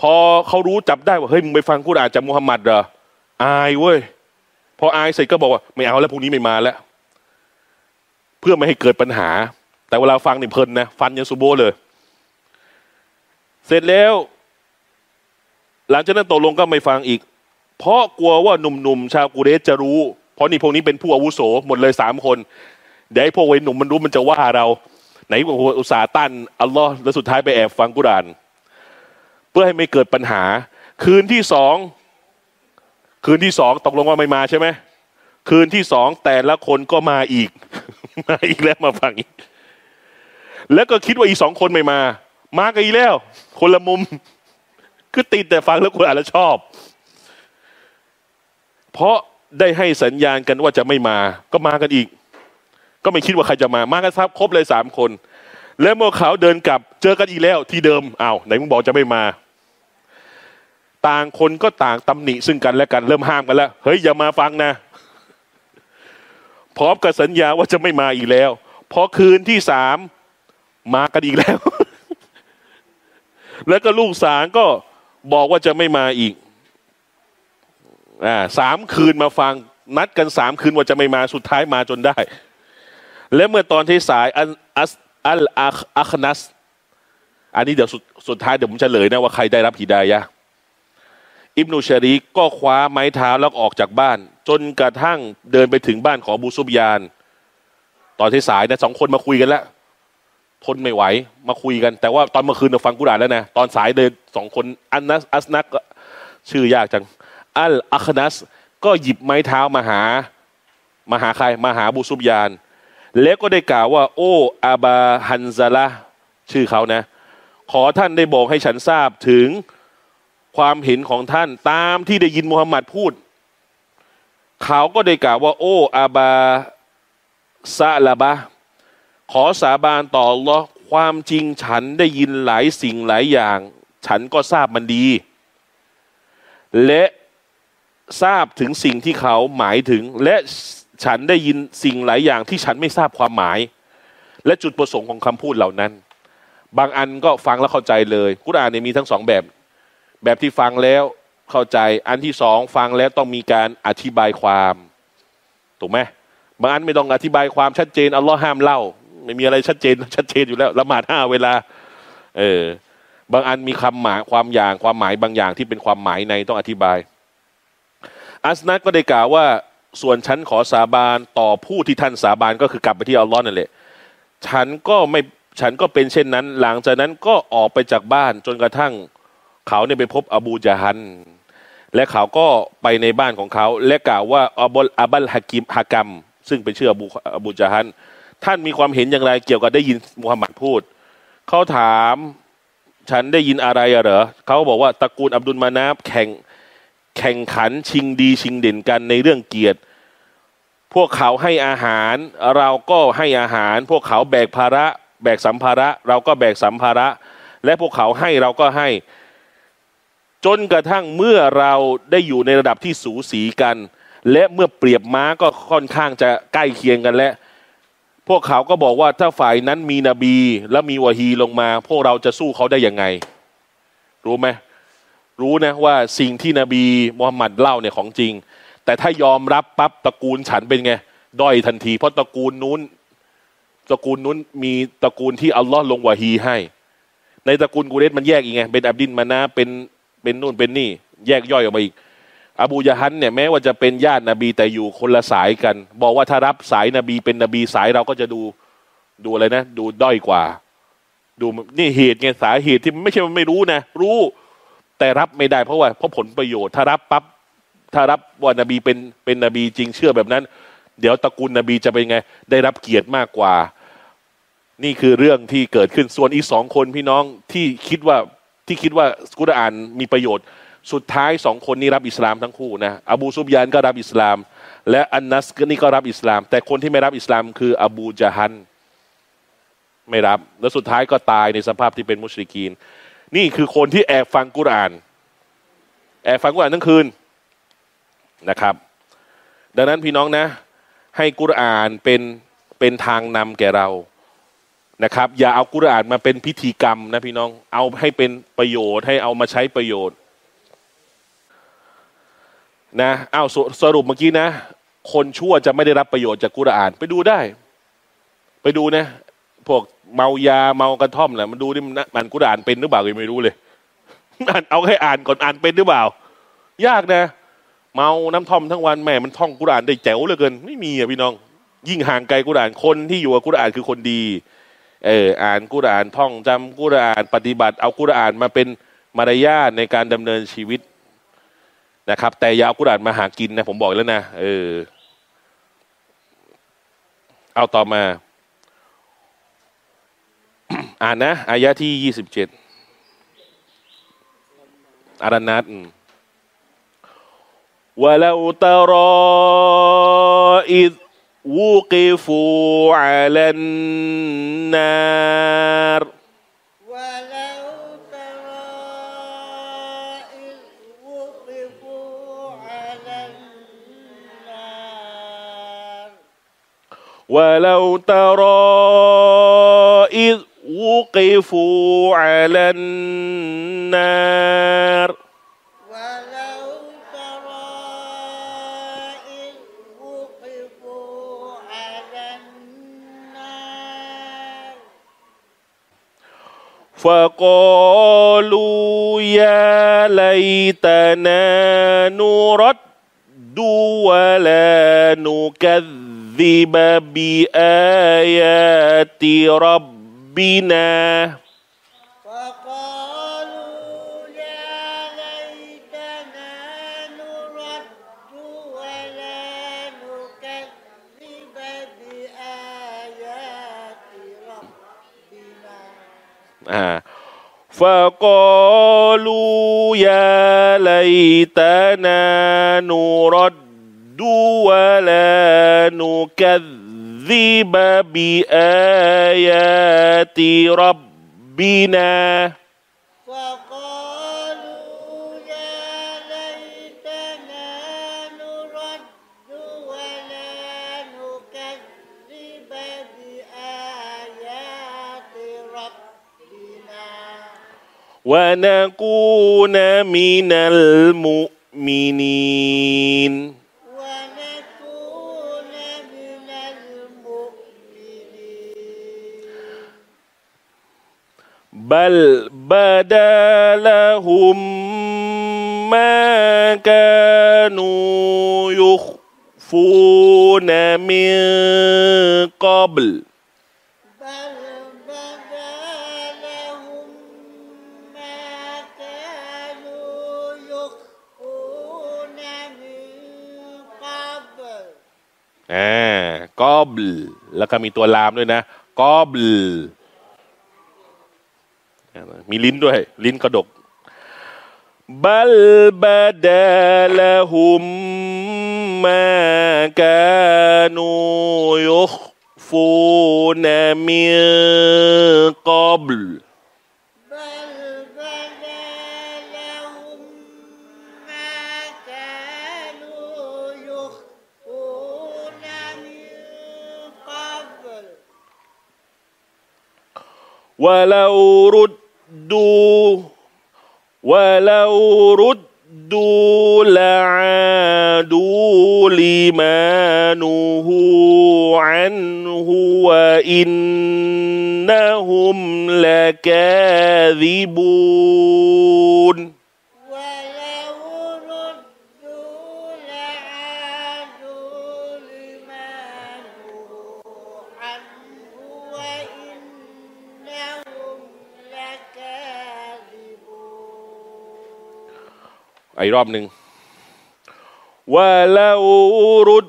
พอเขารู้จับได้ว่าเฮ้ยมึงไปฟังกุรานจากมุฮัมมัดเหรออายเว้ยพออายเสร็จก็บอกว่าไม่เอาแล้วพรุ่งนี้ไม่มาแล้ว พื่อไม่ให้เกิดปัญหา แต่เวลาฟังนี่เพลินนะฟันยันซูโบเลย เสร็จแล้ว หลังจากนั้นตกลงก็ไม่ฟังอีก เพราะกลัวว่าหนุ่มๆชาวกูเรสจะรู้ เพราะนี่พวกนี้เป็นผู้อาวุโสหมดเลยสามคนเดี๋ยวไอ้พวกวัยหนุ่มมันรู้มันจะว่าเรา ไหนบอกอุตสาห์ตั้นอัลลอฮ์แล้วสุดท้ายไปแอบฟังกุราน เพื่อให้ไม่เกิดปัญหา คืนที่สองคืนที่สองตกลงว่าไม่มาใช่ไหม คืนที่สองแต่ละคนก็มาอีก มาอีกแล้วมาฟังอีก แล้วก็คิดว่าอีสองคนไม่มา มากันอีแล้ว คนละมุม คือติดแต่ฟังแล้วคนอ่านแล้วชอบ เพราะได้ให้สัญญาณกันว่าจะไม่มา ก็มากันอีก ก็ไม่คิดว่าใครจะมา มากันซับครบเลยสามคน แล้วเมื่อเขาเดินกลับ เจอกันอีกแล้วที่เดิมอ้าวไหนมึงบอกจะไม่มาต่างคนก็ต่างตำหนิซึ่งกันและกันเริ่มห้ามกันแล้ว เฮ้ยอย่ามาฟังนะ พร้อมกับสัญญาว่าจะไม่มาอีกแล้ว พอคืนที่สามมากันอีกแล้ว แล้วก็ลูกสาวก็บอกว่าจะไม่มาอีกอ่าสามคืนมาฟัง นัดกันสามคืนว่าจะไม่มาสุดท้ายมาจนได้ และเมื่อตอนที่สายอันอัสอัลอาอัคนัส อันนี้เดี๋ยวสุดสุดท้ายเดี๋ยวผมจะเลยนะว่าใครได้รับฮิดายะ อิบนุชารีกก็คว้าไม้เท้าแล้วออกจากบ้าน จนกระทั่งเดินไปถึงบ้านของบูซุบยาน ตอนที่สายนะสองคนมาคุยกันแล้วทนไม่ไหว มาคุยกัน แต่ว่าตอนเมื่อคืนเราฟังกุรานแล้วนะ ตอนสายเดินสองคนอันนัสอัสนักชื่อยากจัง อัลอัคนัส ก็หยิบไม้เท้ามาหา มาหาใคร มาหาบูซุบยาน แล้วก็ได้กล่าวว่า โอ้อาบาฮันซาละชื่อเขานะ ขอท่านได้บอกให้ฉันทราบถึง ความเห็นของท่านตามที่ได้ยินมูฮัมหมัดพูด เขาก็ได้กล่าวว่า โอ้อาบาซาลาบะขอสาบานต่อลลอความจริงฉันได้ยินหลายสิ่งหลายอย่าง ฉันก็ทราบมันดี และทราบถึงสิ่งที่เขาหมายถึง และฉันได้ยินสิ่งหลายอย่างที่ฉันไม่ทราบความหมาย และจุดประสงค์ของคำพูดเหล่านั้น บางอันก็ฟังแล้วเข้าใจเลยกุรอานเนี่ยมีทั้งสองแบบ แบบที่ฟังแล้วเข้าใจอันที่สองฟังแล้วต้องมีการอธิบายความถูกไหมบางอันไม่ต้องอธิบายความชัดเจนอัลลอฮ์ห้ามเล่า ไม่มีอะไรชัดเจนชัดเจนอยู่แล้วละหมาดห้าเวลา เออบางอันมีคำหมายความอย่างความหมายบางอย่างที่เป็นความหมายในต้องอธิบาย อัสนัดก็ได้กล่าวว่าส่วนฉันขอสาบานต่อผู้ที่ท่านสาบานก็คือกลับไปที่อัลลอฮ์นั่นแหละฉันก็ไม่ฉันก็เป็นเช่นนั้น หลังจากนั้นก็ออกไปจากบ้านจนกระทั่ง เขาเนี่ยไปพบอบูจาฮัน และเขาก็ไปในบ้านของเขา และกล่าวว่าอับลอับัลฮากิมฮากัม ซึ่งเป็นชื่ออบูอบูจาฮัน ท่านมีความเห็นอย่างไรเกี่ยวกับได้ยินมุฮัมมัดพูด เขาถามฉันได้ยินอะไรเหรอเขาบอกว่าตระกูลอับดุลมานาบแข่งแข่งขันชิงดีชิงเด่นกันในเรื่องเกียรติ พวกเขาให้อาหาร เราก็ให้อาหาร พวกเขาแบกภาระ แบกสัมภาระ เราก็แบกสัมภาระ และพวกเขาให้เราก็ให้ จนกระทั่งเมื่อเราได้อยู่ในระดับที่สูสีกัน และเมื่อเปรียบม้าก็ค่อนข้างจะใกล้เคียงกันและพวกเขาก็บอกว่าถ้าฝ่ายนั้นมีนบี และมีวะฮีลงมา พวกเราจะสู้เขาได้ยังไง รู้ไหมรู้นะว่าสิ่งที่นบีมุฮัมหมัดเล่าเนี่ยของจริง แต่ถ้ายอมรับปั๊บตระกูลฉันเป็นไงด้อยทันที เพราะตระกูลนู้นตระกูลนู้นมีตระกูลที่อัลลอฮ์ลงวะฮีให้ ในตระกูลกูเรสมันแยกอีกไงเป็นอับดินมานะเป็น เป็นนู่นเป็นนี่ แยกย่อยออกมาอีก อบูยะฮันเนี่ยแม้ว่าจะเป็นญาตินบีแต่อยู่คนละสายกัน บอกว่าถ้ารับสายนบีเป็นนบีสายเราก็จะดูดูอะไรนะ ดูด้อยกว่า ดูนี่เหตุไงสาเหตุที่ไม่ใช่มันไม่รู้นะ รู้แต่รับไม่ได้เพราะว่าเพราะผลประโยชน์ถ้ารับปั๊บถ้ารับว่านบีเป็นเป็นนบีจริงเชื่อแบบนั้น เดี๋ยวตระกูลนบีจะเป็นไง ได้รับเกียรติมากกว่า นี่คือเรื่องที่เกิดขึ้นส่วนอีกสองคนพี่น้องที่คิดว่า ที่คิดว่ากุรอานมีประโยชน์ สุดท้ายสองคนนี้รับอิสลามทั้งคู่นะอบูซุบยานก็รับอิสลาม และอันนัสก็นี่ก็รับอิสลาม แต่คนที่ไม่รับอิสลามคืออบูจาฮันไม่รับ แล้วสุดท้ายก็ตายในสภาพที่เป็นมุชริกีน นี่คือคนที่แอบฟังกุรอาน แอบฟังกุรอานทั้งคืนนะครับ ดังนั้นพี่น้องนะ ให้กุรอานเป็นเป็นทางนำแก่เรา นะครับ อย่าเอากุรอานมาเป็นพิธีกรรมนะพี่น้อง เอาให้เป็นประโยชน์ให้เอามาใช้ประโยชน์นะเอาสสรุปเมื่อกี้นะ คนชั่วจะไม่ได้รับประโยชน์จากกุรอาน ไปดูได้ ไปดูนะพวกเมายาเมากระท่อมแหละมันดูดิมันมันกุรอานเป็นหรือเปล่าก็ไม่รู้เลยอ่านเอาให้อ่านก่อนอ่านเป็นหรือเปล่า ยากนะ เมาน้ำท่อมทั้งวันแม่มันท่องกุรอานได้แจ๋วเหลือเกิน ไม่มีอะพี่น้อง ยิ่งห่างไกลกุรอานคนที่อยู่กับกุรอานคือคนดี เอออ่านกุรอานท่องจำกุรอานปฏิบัติ เอากุรอานมาเป็นมารยาทในการดำเนินชีวิตนะครับ แต่อยาเอากุรอานมาหากินนะผมบอกแล้วนะเออ เอาต่อมา อ่านนะอายะที่ยี่สิบเจ็ดอารานัต ولو ترى إذ وقفوا على النار. ولو ترى إذ وقفوا على النار. ولو ترى إذ وقفوا على النار. فقالوا يا ليتنا نرد ولا نكذب بآيات ربنا. อ่า فقالوا يا ليتنا نرد ولا نكذب بآيات ربنا وقالوا ونكون من المؤمنين. ونكون من المؤمنين. بل بدا لهم ما كانوا يخفون من قبل. อ่ากอบลแล้วก็มีตัวลามด้วยนะกอบลมีลิ้นด้วย ลิ้นกระดกบัลบาดาลหุมมากานู ولو ردوا ولو ردوا لعادوا لما نهوا عنه وإنهم لكاذبون. อีกรอบหนึ่งว่าล้รุด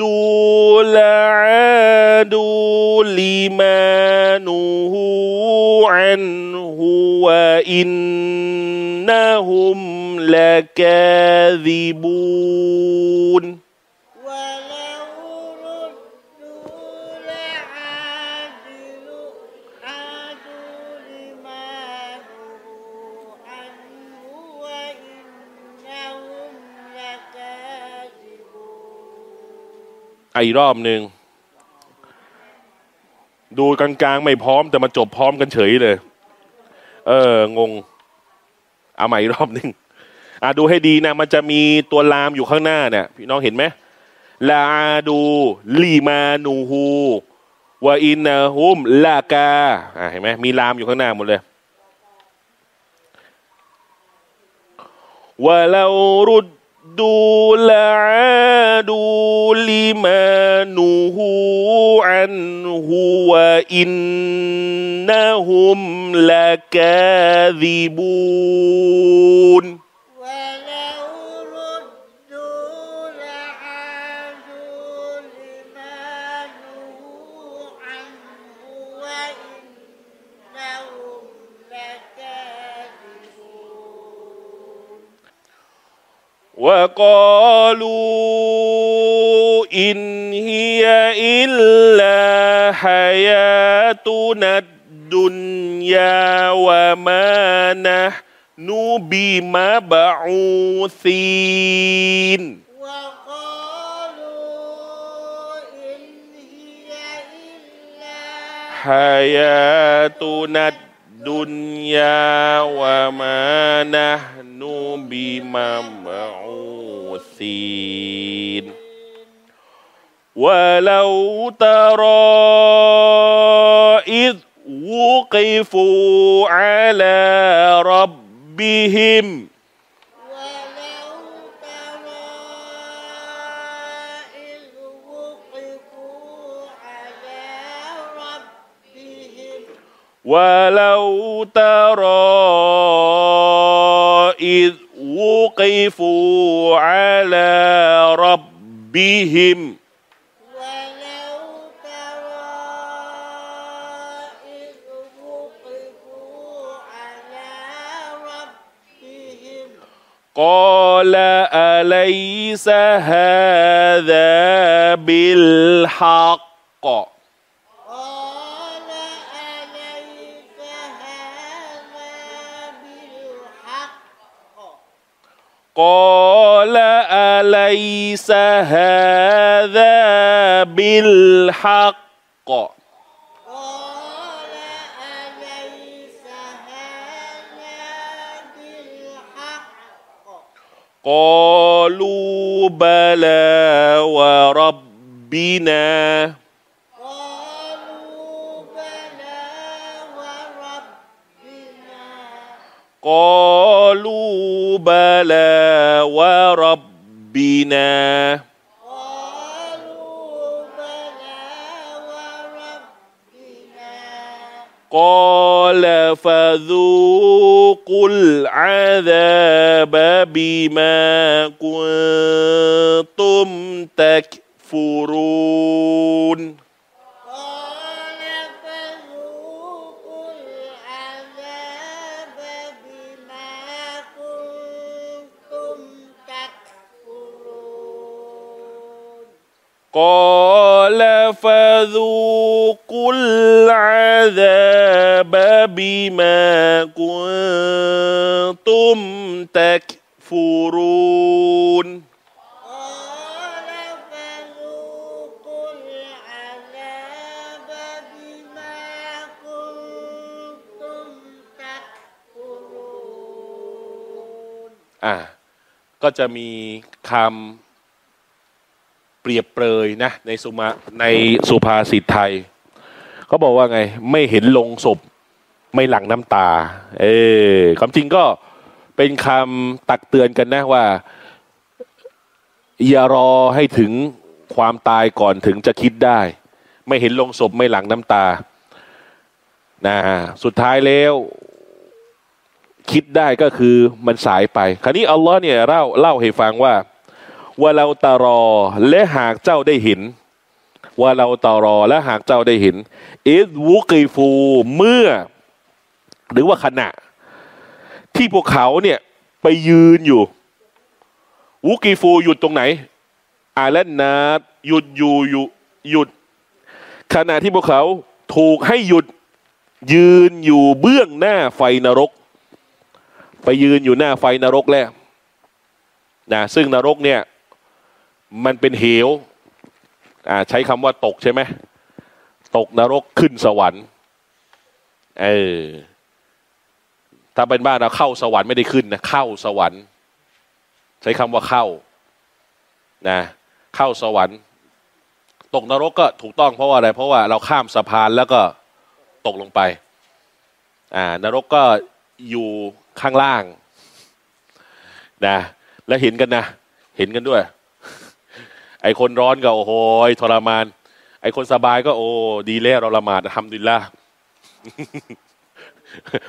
ดูลาดูลีมานูฮูอันฮูวอินนะฮุมละกาดิบูน อีกรอบหนึ่งดูกลางๆ ไม่พร้อมแต่มาจบพร้อมกันเฉยเลย เอองงเอาใหม่รอบหนึ่งอะดูให้ดีนะมันจะมีตัวลามอยู่ข้างหน้าเนี่ยพี่น้องเห็นไหมลาดูลีมานูฮูวาอินฮุมลากาอะเห็นไหมมีลามอยู่ข้างหน้าหมดเลยวะลรารุด ردوا لعادوا لما نهوا عنه وإنهم لكاذبون. وقالوا إن هي إلا حياتنا الدنيا وما نحن بمبعوثين وقالوا إن هي إلا حياتنا الدنيا وما نحن بمبعوثين ولو ترى إذ وقفوا على ربهم ولو ترى إذ وقفوا على ربهم ولو ترى إذ وقفوا على ربهم قال أليس هذا بالحق قال أليس هذا بالحق؟ قال أليس هذا بالحق؟ قالوا بلى وربنا. قالوا بلى وربنا. قال فذوقوا العذاب بما كنتم تكفرون. قال فذوقوا العذاب بما كنتم تكفرون قال فذوقوا العذاب بما كنتم تكفرون อ่ะก็จะมีคำ เปรียบเปรยนะในสุมาในสุภาษิตไทยเขาบอกว่าไง ไม่เห็นลงศพ ไม่หลั่งน้ำตา เออความจริงก็เป็นคำตักเตือนกันนะว่า อย่ารอให้ถึงความตายก่อนถึงจะคิดได้ ไม่เห็นลงศพไม่หลั่งน้ำตานะสุดท้ายแล้วคิดได้ก็คือมันสายไป คราวนี้อัลลอฮ์เนี่ยเล่าเล่าให้ฟังว่า ว่าเราตารอและหากเจ้าได้เห็นว่าเราตารอและหากเจ้าได้เห็นอิสวุกิฟูเมื่อ หรือว่าขณะ ที่พวกเขาเนี่ยไปยืนอยู่ วุกีฟูหยุดตรงไหนอาเลนนาหยุดอยู่อยู่หยุด ขณะที่พวกเขาถูกให้หยุดยืนอยู่เบื้องหน้าไฟนรก ไปยืนอยู่หน้าไฟนรกแล้วนะซึ่งนรกเนี่ย มันเป็นเหวอ่าใช้คำว่าตกใช่ไหมตกนรกขึ้นสวรรค์เออถ้าเป็นบ้านเราเข้าสวรรค์ไม่ได้ขึ้นนะเข้าสวรรค์ ใช้คำว่าเข้านะเข้าสวรรค์ ตกนรกก็ถูกต้องเพราะว่าอะไร เพราะว่าเราข้ามสะพานแล้วก็ตกลงไปอ่านรกก็อยู่ข้างล่างนะแล้วเห็นกันนะ เห็นกันด้วย ไอคนร้อนก็โอ้โหทรมาน ไอคนสบายก็โอ้ดีแล้วเราละหมาดทำดีละ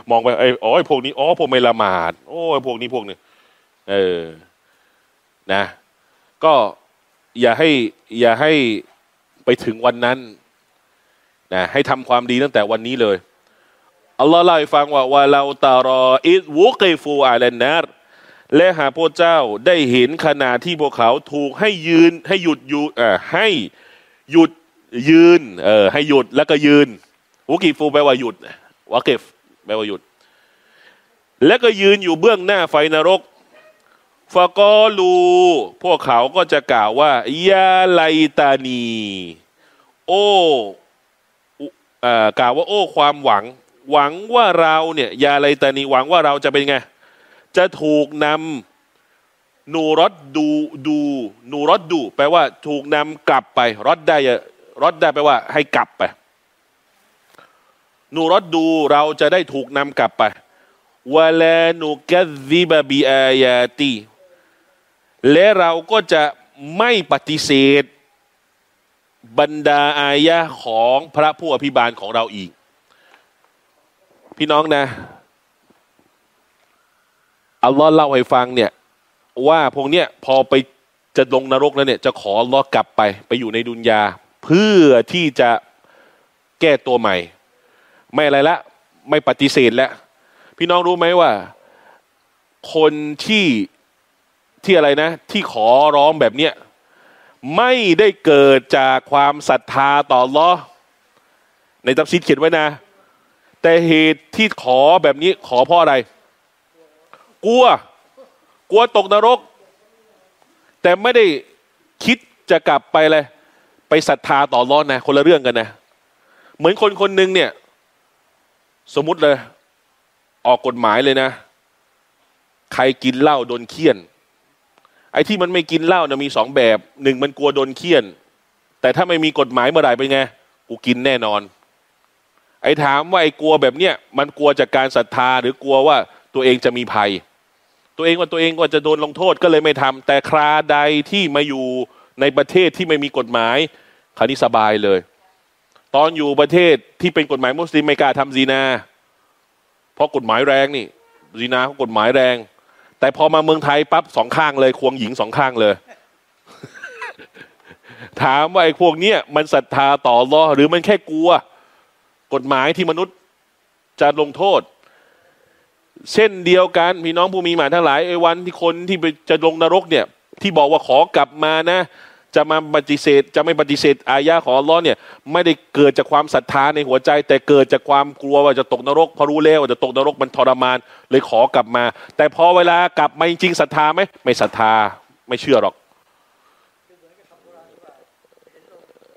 มองไปไอ้อ๋อไอพวกนี้อ๋อพวกไม่ละหมาด โอ้ยพวกนี้พวกนี้เออนะ ก็อย่าให้ อย่าให้ไปถึงวันนั้นนะให้ทำความดีตั้งแต่วันนี้เลยอัลลอฮ์เล่าให้ฟังว่าว่าเราตารออิดวุกิฟูอาเลนนาร และหาพระเจ้าได้เห็นขณะที่พวกเขาถูกให้ยืนให้หยุดอยู่เอ่อให้หยุดยืนเอ่อให้หยุดแล้วก็ยืนวุกิฟูแปลว่าหยุดวะเกฟแปลว่าหยุด แล้วก็ยืนอยู่เบื้องหน้าไฟนรกฟะกอลูพวกเขาก็จะกล่าวว่ายาไลตานี โอ้กล่าวว่า โอ้ ความหวัง หวังว่าเราเนี่ยยาไลตานีหวังว่าเราจะเป็นไง จะถูกนำนูรอดดูดูนูรอดดู แปลว่าถูกนำกลับไปรอดได้รอดได้แปลว่า ให้กลับไป นูรอดดูเราจะได้ถูกนำกลับไปวะลานุกัซิบะบิอายาตีและเราก็จะไม่ปฏิเสธ บรรดาอายะของพระผู้อภิบาลของเราอีก พี่น้องนะ อัลลอฮ์เล่าให้ฟังเนี่ย ว่าพวกเนี้ยพอไปจะลงนรกแล้วเนี่ย จะขอลอกลับไปไปอยู่ในดุนยา เพื่อที่จะแก้ตัวใหม่ ไม่อะไรละไม่ปฏิเสธแล้ว พี่น้องรู้ไหมว่า คนที่ที่อะไรนะ ที่ขอร้องแบบเนี้ยไม่ได้เกิดจากความศรัทธาต่อลอในตัฟซีดเขียนไว้นะ แต่เหตุที่ขอแบบนี้ขอเพราะอะไร กลัว กลัวตกนรก แต่ไม่ได้คิดจะกลับไปเลยไปศรัทธาต่อร้อดนะ คนละเรื่องกันนะ เหมือนคนคนหนึ่งเนี่ย สมมุติเลย ออกกฎหมายเลยนะ ใครกินเหล้าโดนเคี่ยน ไอ้ที่มันไม่กินเหล้านะมีสองแบบหนึ่งมันกลัวโดนเคี่ยน แต่ถ้าไม่มีกฎหมายเมื่อไหร่เป็นไงกูกินแน่นอน ไอ้ถามว่าไอ้กลัวแบบเนี้ยมันกลัวจากการศรัทธาหรือกลัวว่าตัวเองจะมีภัย ตัวเองว่าตัวเองก็จะโดนลงโทษก็เลยไม่ทำแต่คราใดที่มาอยู่ในประเทศที่ไม่มีกฎหมายคราวนี้สบายเลย ตอนอยู่ประเทศที่เป็นกฎหมายมุสลิมไม่กล้าทำซีนา เพราะกฎหมายแรงนี่ซีนาเขากฎหมายแรง แต่พอมาเมืองไทยปั๊บสองข้างเลย ควงหญิงสองข้างเลย ถามว่าไอ้พวกเนี้ยมันศรัทธาต่อรอหรือมันแค่กลัว กฎหมายที่มนุษย์จะลงโทษ เช่นเดียวกันพี่น้องผู้มีหมาทั้งหลายไอ้วันที่คนที่ไปจะลงนรกเนี่ย ที่บอกว่าขอกลับมานะ จะมาปฏิเสธ จะไม่ปฏิเสธอายะของอัลลอฮ์เนี่ยไม่ได้เกิดจากความศรัทธาในหัวใจ แต่เกิดจากความกลัวว่าจะตกนรกพอรู้แล้วว่าจะตกนรกมันทรมาน เลยขอกลับมา แต่พอเวลากลับมาจริงศรัทธาไหมไม่ศรัทธาไม่เชื่อหรอก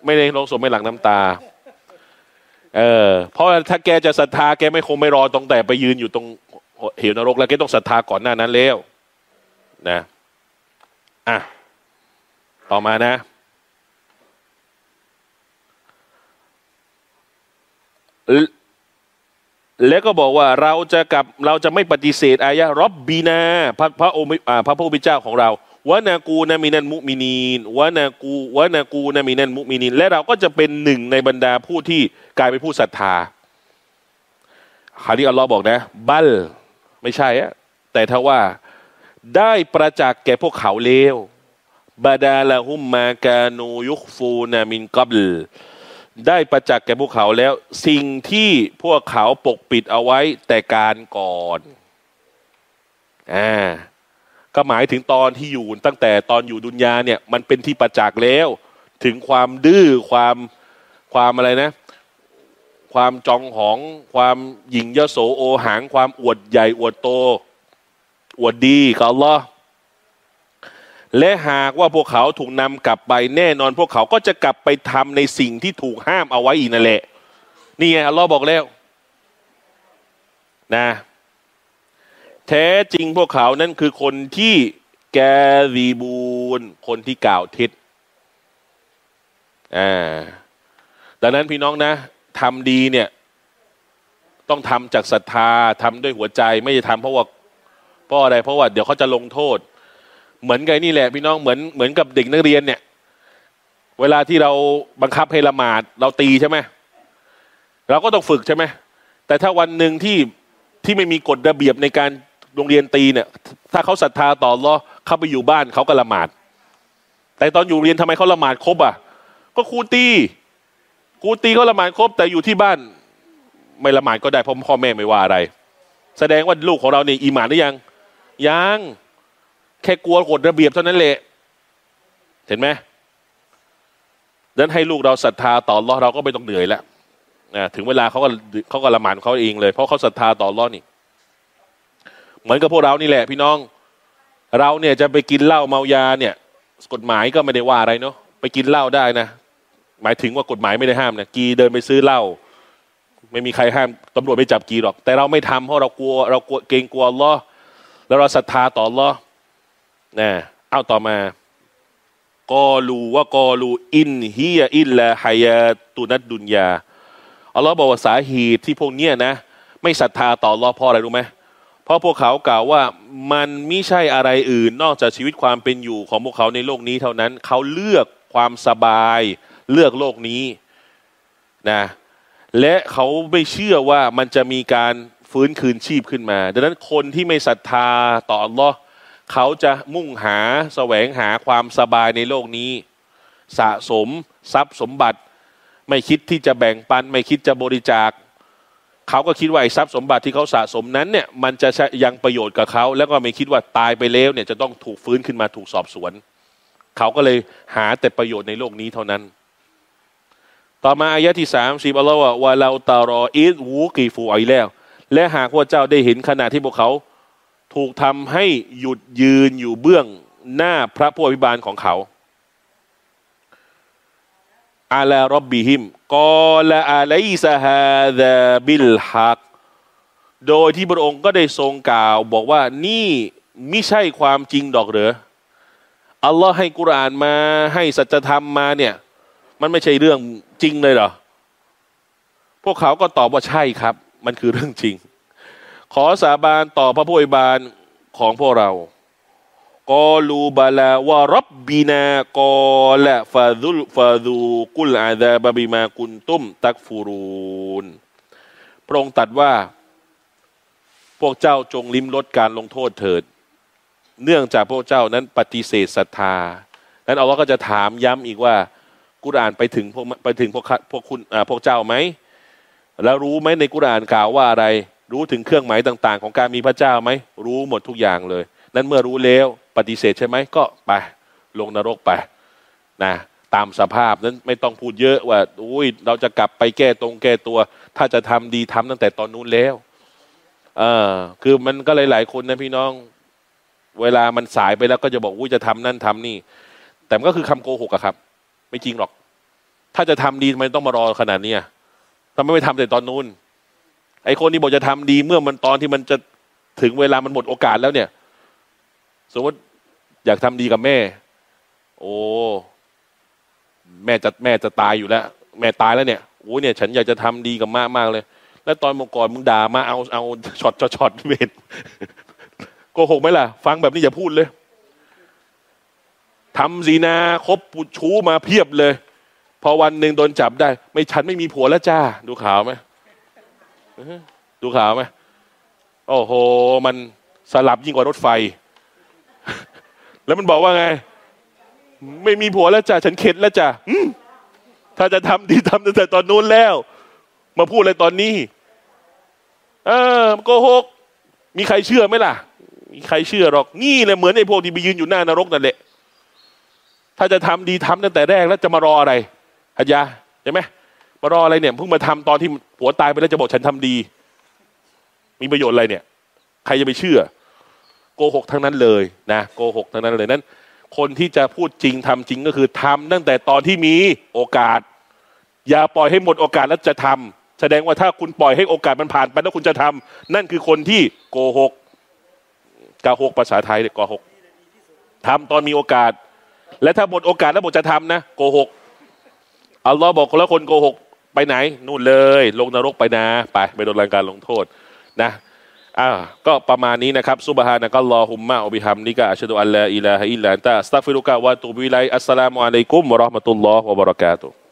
ไม่ได้ลงสมไม่หลังน้ำตาเออเพราะถ้าแกจะศรัทธาแกไม่คงไม่รอตรงแต่ไปยืนอยู่ตรง เหวนรกแล้วแกต้องศรัทธาก่อนหน้านั้นแล้วนะอะต่อมานะ แล้วก็บอกว่าเราจะกับเราจะไม่ปฏิเสธอายะรบบีนาพระพระองค์พระผู้เป็นเจ้าของเราวะนากูนามินันมุมินีนวะนากูวะนากูนามินันมุมินีนและเราก็จะเป็นหนึ่งในบรรดาผู้ที่กลายเป็นผู้ศรัทธาฮะดีอัลลอฮ์บอกนะ บัล ไม่ใช่อะแต่ถ้าว่าได้ประจักษ์แก่พวกเขาเลวบาดาละหุมมากานูยุคฟูนามินกับลได้ประจักษ์แก่พวกเขาแล้ว สิ่งที่พวกเขาปกปิดเอาไว้แต่การก่อนอ่าก็หมายถึงตอนที่อยู่ตั้งแต่ตอนอยู่ดุนยาเนี่ย มันเป็นที่ประจักษ์แล้ว ถึงความดื้อความความอะไรนะ ความจองหอง ความหยิ่งยโสโอหัง ความอวดใหญ่อวดโต อวดดีกับอัลลอฮ์และหากว่าพวกเขาถูกนำกลับไปแน่นอน พวกเขาก็จะกลับไปทำในสิ่งที่ถูกห้ามเอาไว้อีกนั่นแหละนี่ไงอัลลอฮ์บอกแล้วนะแท้จริงพวกเขานั่นคือคนที่แกรีบูนคนที่กล่าวเท็จอ่าดังนั้นพี่น้องนะ ทำดีเนี่ย ต้องทำจากศรัทธาทำด้วยหัวใจ ไม่ใช่ทำเพราะว่าเพราะอะไร เพราะว่าเดี๋ยวเขาจะลงโทษ เหมือนกันนี่แหละพี่น้องเหมือนเหมือนกับเด็กนักเรียนเนี่ย เวลาที่เราบังคับให้ละหมาด เราตีใช่ไหมเราก็ต้องฝึกใช่ไหมแต่ถ้าวันหนึ่งที่ที่ไม่มีกฎระเบียบในการโรงเรียนตีเนี่ย ถ้าเขาศรัทธาต่อรอเข้าไปอยู่บ้านเขาก็ละหมาด แต่ตอนอยู่เรียนทำไมเขาละหมาดครบอะ ก็ครูตี ครูตีเขาละหมาดครบแต่อยู่ที่บ้านไม่ละหมาดก็ได้เพราะพ่อแม่ไม่ว่าอะไร แสดงว่าลูกของเราเนี่ยอีหมานหรือยัง ยังแค่กลัวกฎระเบียบเท่านั้นแหละเห็นไหมดังนั้นให้ลูกเราศรัทธาต่อรอเราก็ไม่ต้องเหนื่อยแล้วนะถึงเวลาเขาก็เขาก็ละหมาดเขาเองเลย เพราะเขาศรัทธาต่อรอนี่ เหมือนกับพวกเรานี่แหละ พี่น้อง เราเนี่ยจะไปกินเหล้าเมายาเนี่ย กฎหมายก็ไม่ได้ว่าอะไรเนาะไปกินเหล้าได้นะ หมายถึงว่ากฎหมายไม่ได้ห้ามนะกีเดินไปซื้อเหล้าไม่มีใครห้ามตำรวจไม่จับกีหรอก แต่เราไม่ทำเพราะเรากลัวเรากลัวเกรงกลัวล้อแล้วเราศรัทธาต่อล้อนะเอาต่อมากอลูว่ากอลูอินฮียอินละฮยาตุนัดดุนยาอัลลอฮ์บอกว่าสาเหตุที่พวกเนี้ยนะ ไม่ศรัทธาต่อล้อเพราะอะไรรู้ไหมเพราะพวกเขากล่าวว่ามันไม่ใช่อะไรอื่น นอกจากชีวิตความเป็นอยู่ของพวกเขาในโลกนี้เท่านั้น เขาเลือกความสบาย เลือกโลกนี้นะและเขาไม่เชื่อว่ามันจะมีการฟื้นคืนชีพขึ้นมา ดังนั้นคนที่ไม่ศรัทธาต่ออัลลอฮ์เขาจะมุ่งหาแสวงหาความสบายในโลกนี้ สะสมทรัพย์สมบัติ ไม่คิดที่จะแบ่งปัน ไม่คิดจะบริจาค เขาก็คิดว่าไอ้ทรัพย์สมบัติที่เขาสะสมนั้นเนี่ยมันจะยังประโยชน์กับเขา แล้วก็ไม่คิดว่าตายไปแล้วเนี่ยจะต้องถูกฟื้นขึ้นมาถูกสอบสวน เขาก็เลยหาแต่ประโยชน์ในโลกนี้เท่านั้น ต่อมาอายะที่สามสิบอัลลอฮ์ว่าว่าเราตารออิดวูกีฟูอีแล้ว และหากว่าเจ้าได้เห็นขณะที่พวกเขา ถูกทำให้หยุดยืนอยู่เบื้องหน้าพระผู้อภิบาลของเขาอาลารบบิฮิมกอละอาไลซาฮาดะบิลฮักโดยที่พระองค์ก็ได้ทรงกล่าวบอกว่านี่ไม่ใช่ความจริงดอกเหรออัลลอฮ์ให้กุรานมาให้สัจธรรมมาเนี่ย มันไม่ใช่เรื่องจริงเลยเหรอ พวกเขาก็ตอบว่าใช่ครับ มันคือเรื่องจริง ขอสาบานต่อพระผู้อิบาลของพวกเรากอลูบาลาวะรับบีนากอละฟาดุลฟาดูกุลอาดาบบิมากุนตุ้ม ตักฟูรูนพระองค์ตรัดว่า พวกเจ้าจงลิ้มรสการลงโทษเถิด เนื่องจากพวกเจ้านั้นปฏิเสธศรัทธานั้นอัลลอฮ์ก็จะถามย้ำอีกว่า กุรานไปถึงพวกไปถึงพวกพวกคุณพวกเจ้าไหมแล้วรู้ไหมในกุรานกล่าวว่าอะไร รู้ถึงเครื่องหมายต่าง ๆ ของการมีพระเจ้าไหมรู้หมดทุกอย่างเลย นั้นเมื่อรู้แล้วปฏิเสธใช่ไหมก็ไปลงนรกไปนะตามสภาพนั้นไม่ต้องพูดเยอะว่าอุ้ยเราจะกลับไปแก้ตรงแก้ตัว ถ้าจะทำดีทำตั้งแต่ตอนนู้นแล้วเออคือมันก็หลาย ๆ คนนะพี่น้อง เวลามันสายไปแล้วก็จะบอกอุ้ยจะทำนั่นทำนี่ แต่มันก็คือคำโกหกอะครับ ไม่จริงหรอก ถ้าจะทำดีทำไมต้องมารอขนาดนี้ทำไมไม่ทำแต่ตอนนู้น ไอคนที่บอกจะทำดีเมื่อมันตอนที่มันจะถึงเวลามันหมดโอกาสแล้วเนี่ย สมมติอยากทำดีกับแม่ โอ้แม่จะแม่จะตายอยู่แล้ว แม่ตายแล้วเนี่ยโอ้เนี่ย ฉันอยากจะทำดีกับมากมากเลย แล้วตอนเมื่อก่อนมึงด่ามาเอาเอาช็อตช็อตช็อตเวทโกหกไหมล่ะ ฟังแบบนี้อย่าพูดเลย ทำสีนาคบปุชูมาเพียบเลย พอวันหนึ่งโดนจับได้ ไม่ฉันไม่มีผัวแล้วจ้า ดูข่าวไหมดูข่าวไหมโอ้โห มันสลับยิ่งกว่ารถไฟ แล้วมันบอกว่าไง ไม่มีผัวแล้วจ้าฉันเข็ดแล้วจ้าถ้าจะทำดีทำตั้งแต่ตอนนู้นแล้ว มาพูดอะไรตอนนี้ เออโกหกมีใครเชื่อไหมล่ะ มีใครเชื่อหรอก นี่แหละเหมือนไอ้พวกที่ไปยืนอยู่หน้านรกนั่นแหละ ถ้าจะทำดีทำตั้งแต่แรกแล้วจะมารออะไรฮัจยาใช่ไหมมารออะไรเนี่ยเพิ่งมาทำตอนที่ผัวตายไปแล้วจะบอกฉันทำดี มีประโยชน์อะไรเนี่ย ใครจะไปเชื่อ โกหกทั้งนั้นเลยนะโกหกทั้งนั้นเลยนั้น คนที่จะพูดจริงทำจริงก็คือทำตั้งแต่ตอนที่มีโอกาส อย่าปล่อยให้หมดโอกาสแล้วจะทำแสดงว่าถ้าคุณปล่อยให้โอกาสมันผ่านไปแล้วคุณจะทำนั่นคือคนที่โกหกกาหกภาษาไทยเนี่ยโกหกทำตอนมีโอกาส และถ้าหมดโอกาสแล้วหมดจะทำนะโกหกอัลลอฮ์บอกแล้วคนโกหกไปไหน นู่นเลย ลงนรกไปนะไปไปโดนรางการลงโทษนะอ่าก็ประมาณนี้นะครับซุบฮานะกัลลอฮุมมะอบิฮัมนิกะอัชดุอัลลาอิลาฮะอิลลัลลอฮ์อันตะอัสตักฟิรุกะวะตูบิไลอัสสลามุอะลัยกุมวะราะห์มะตุลลอฮ์วะบะเราะกาตุฮ์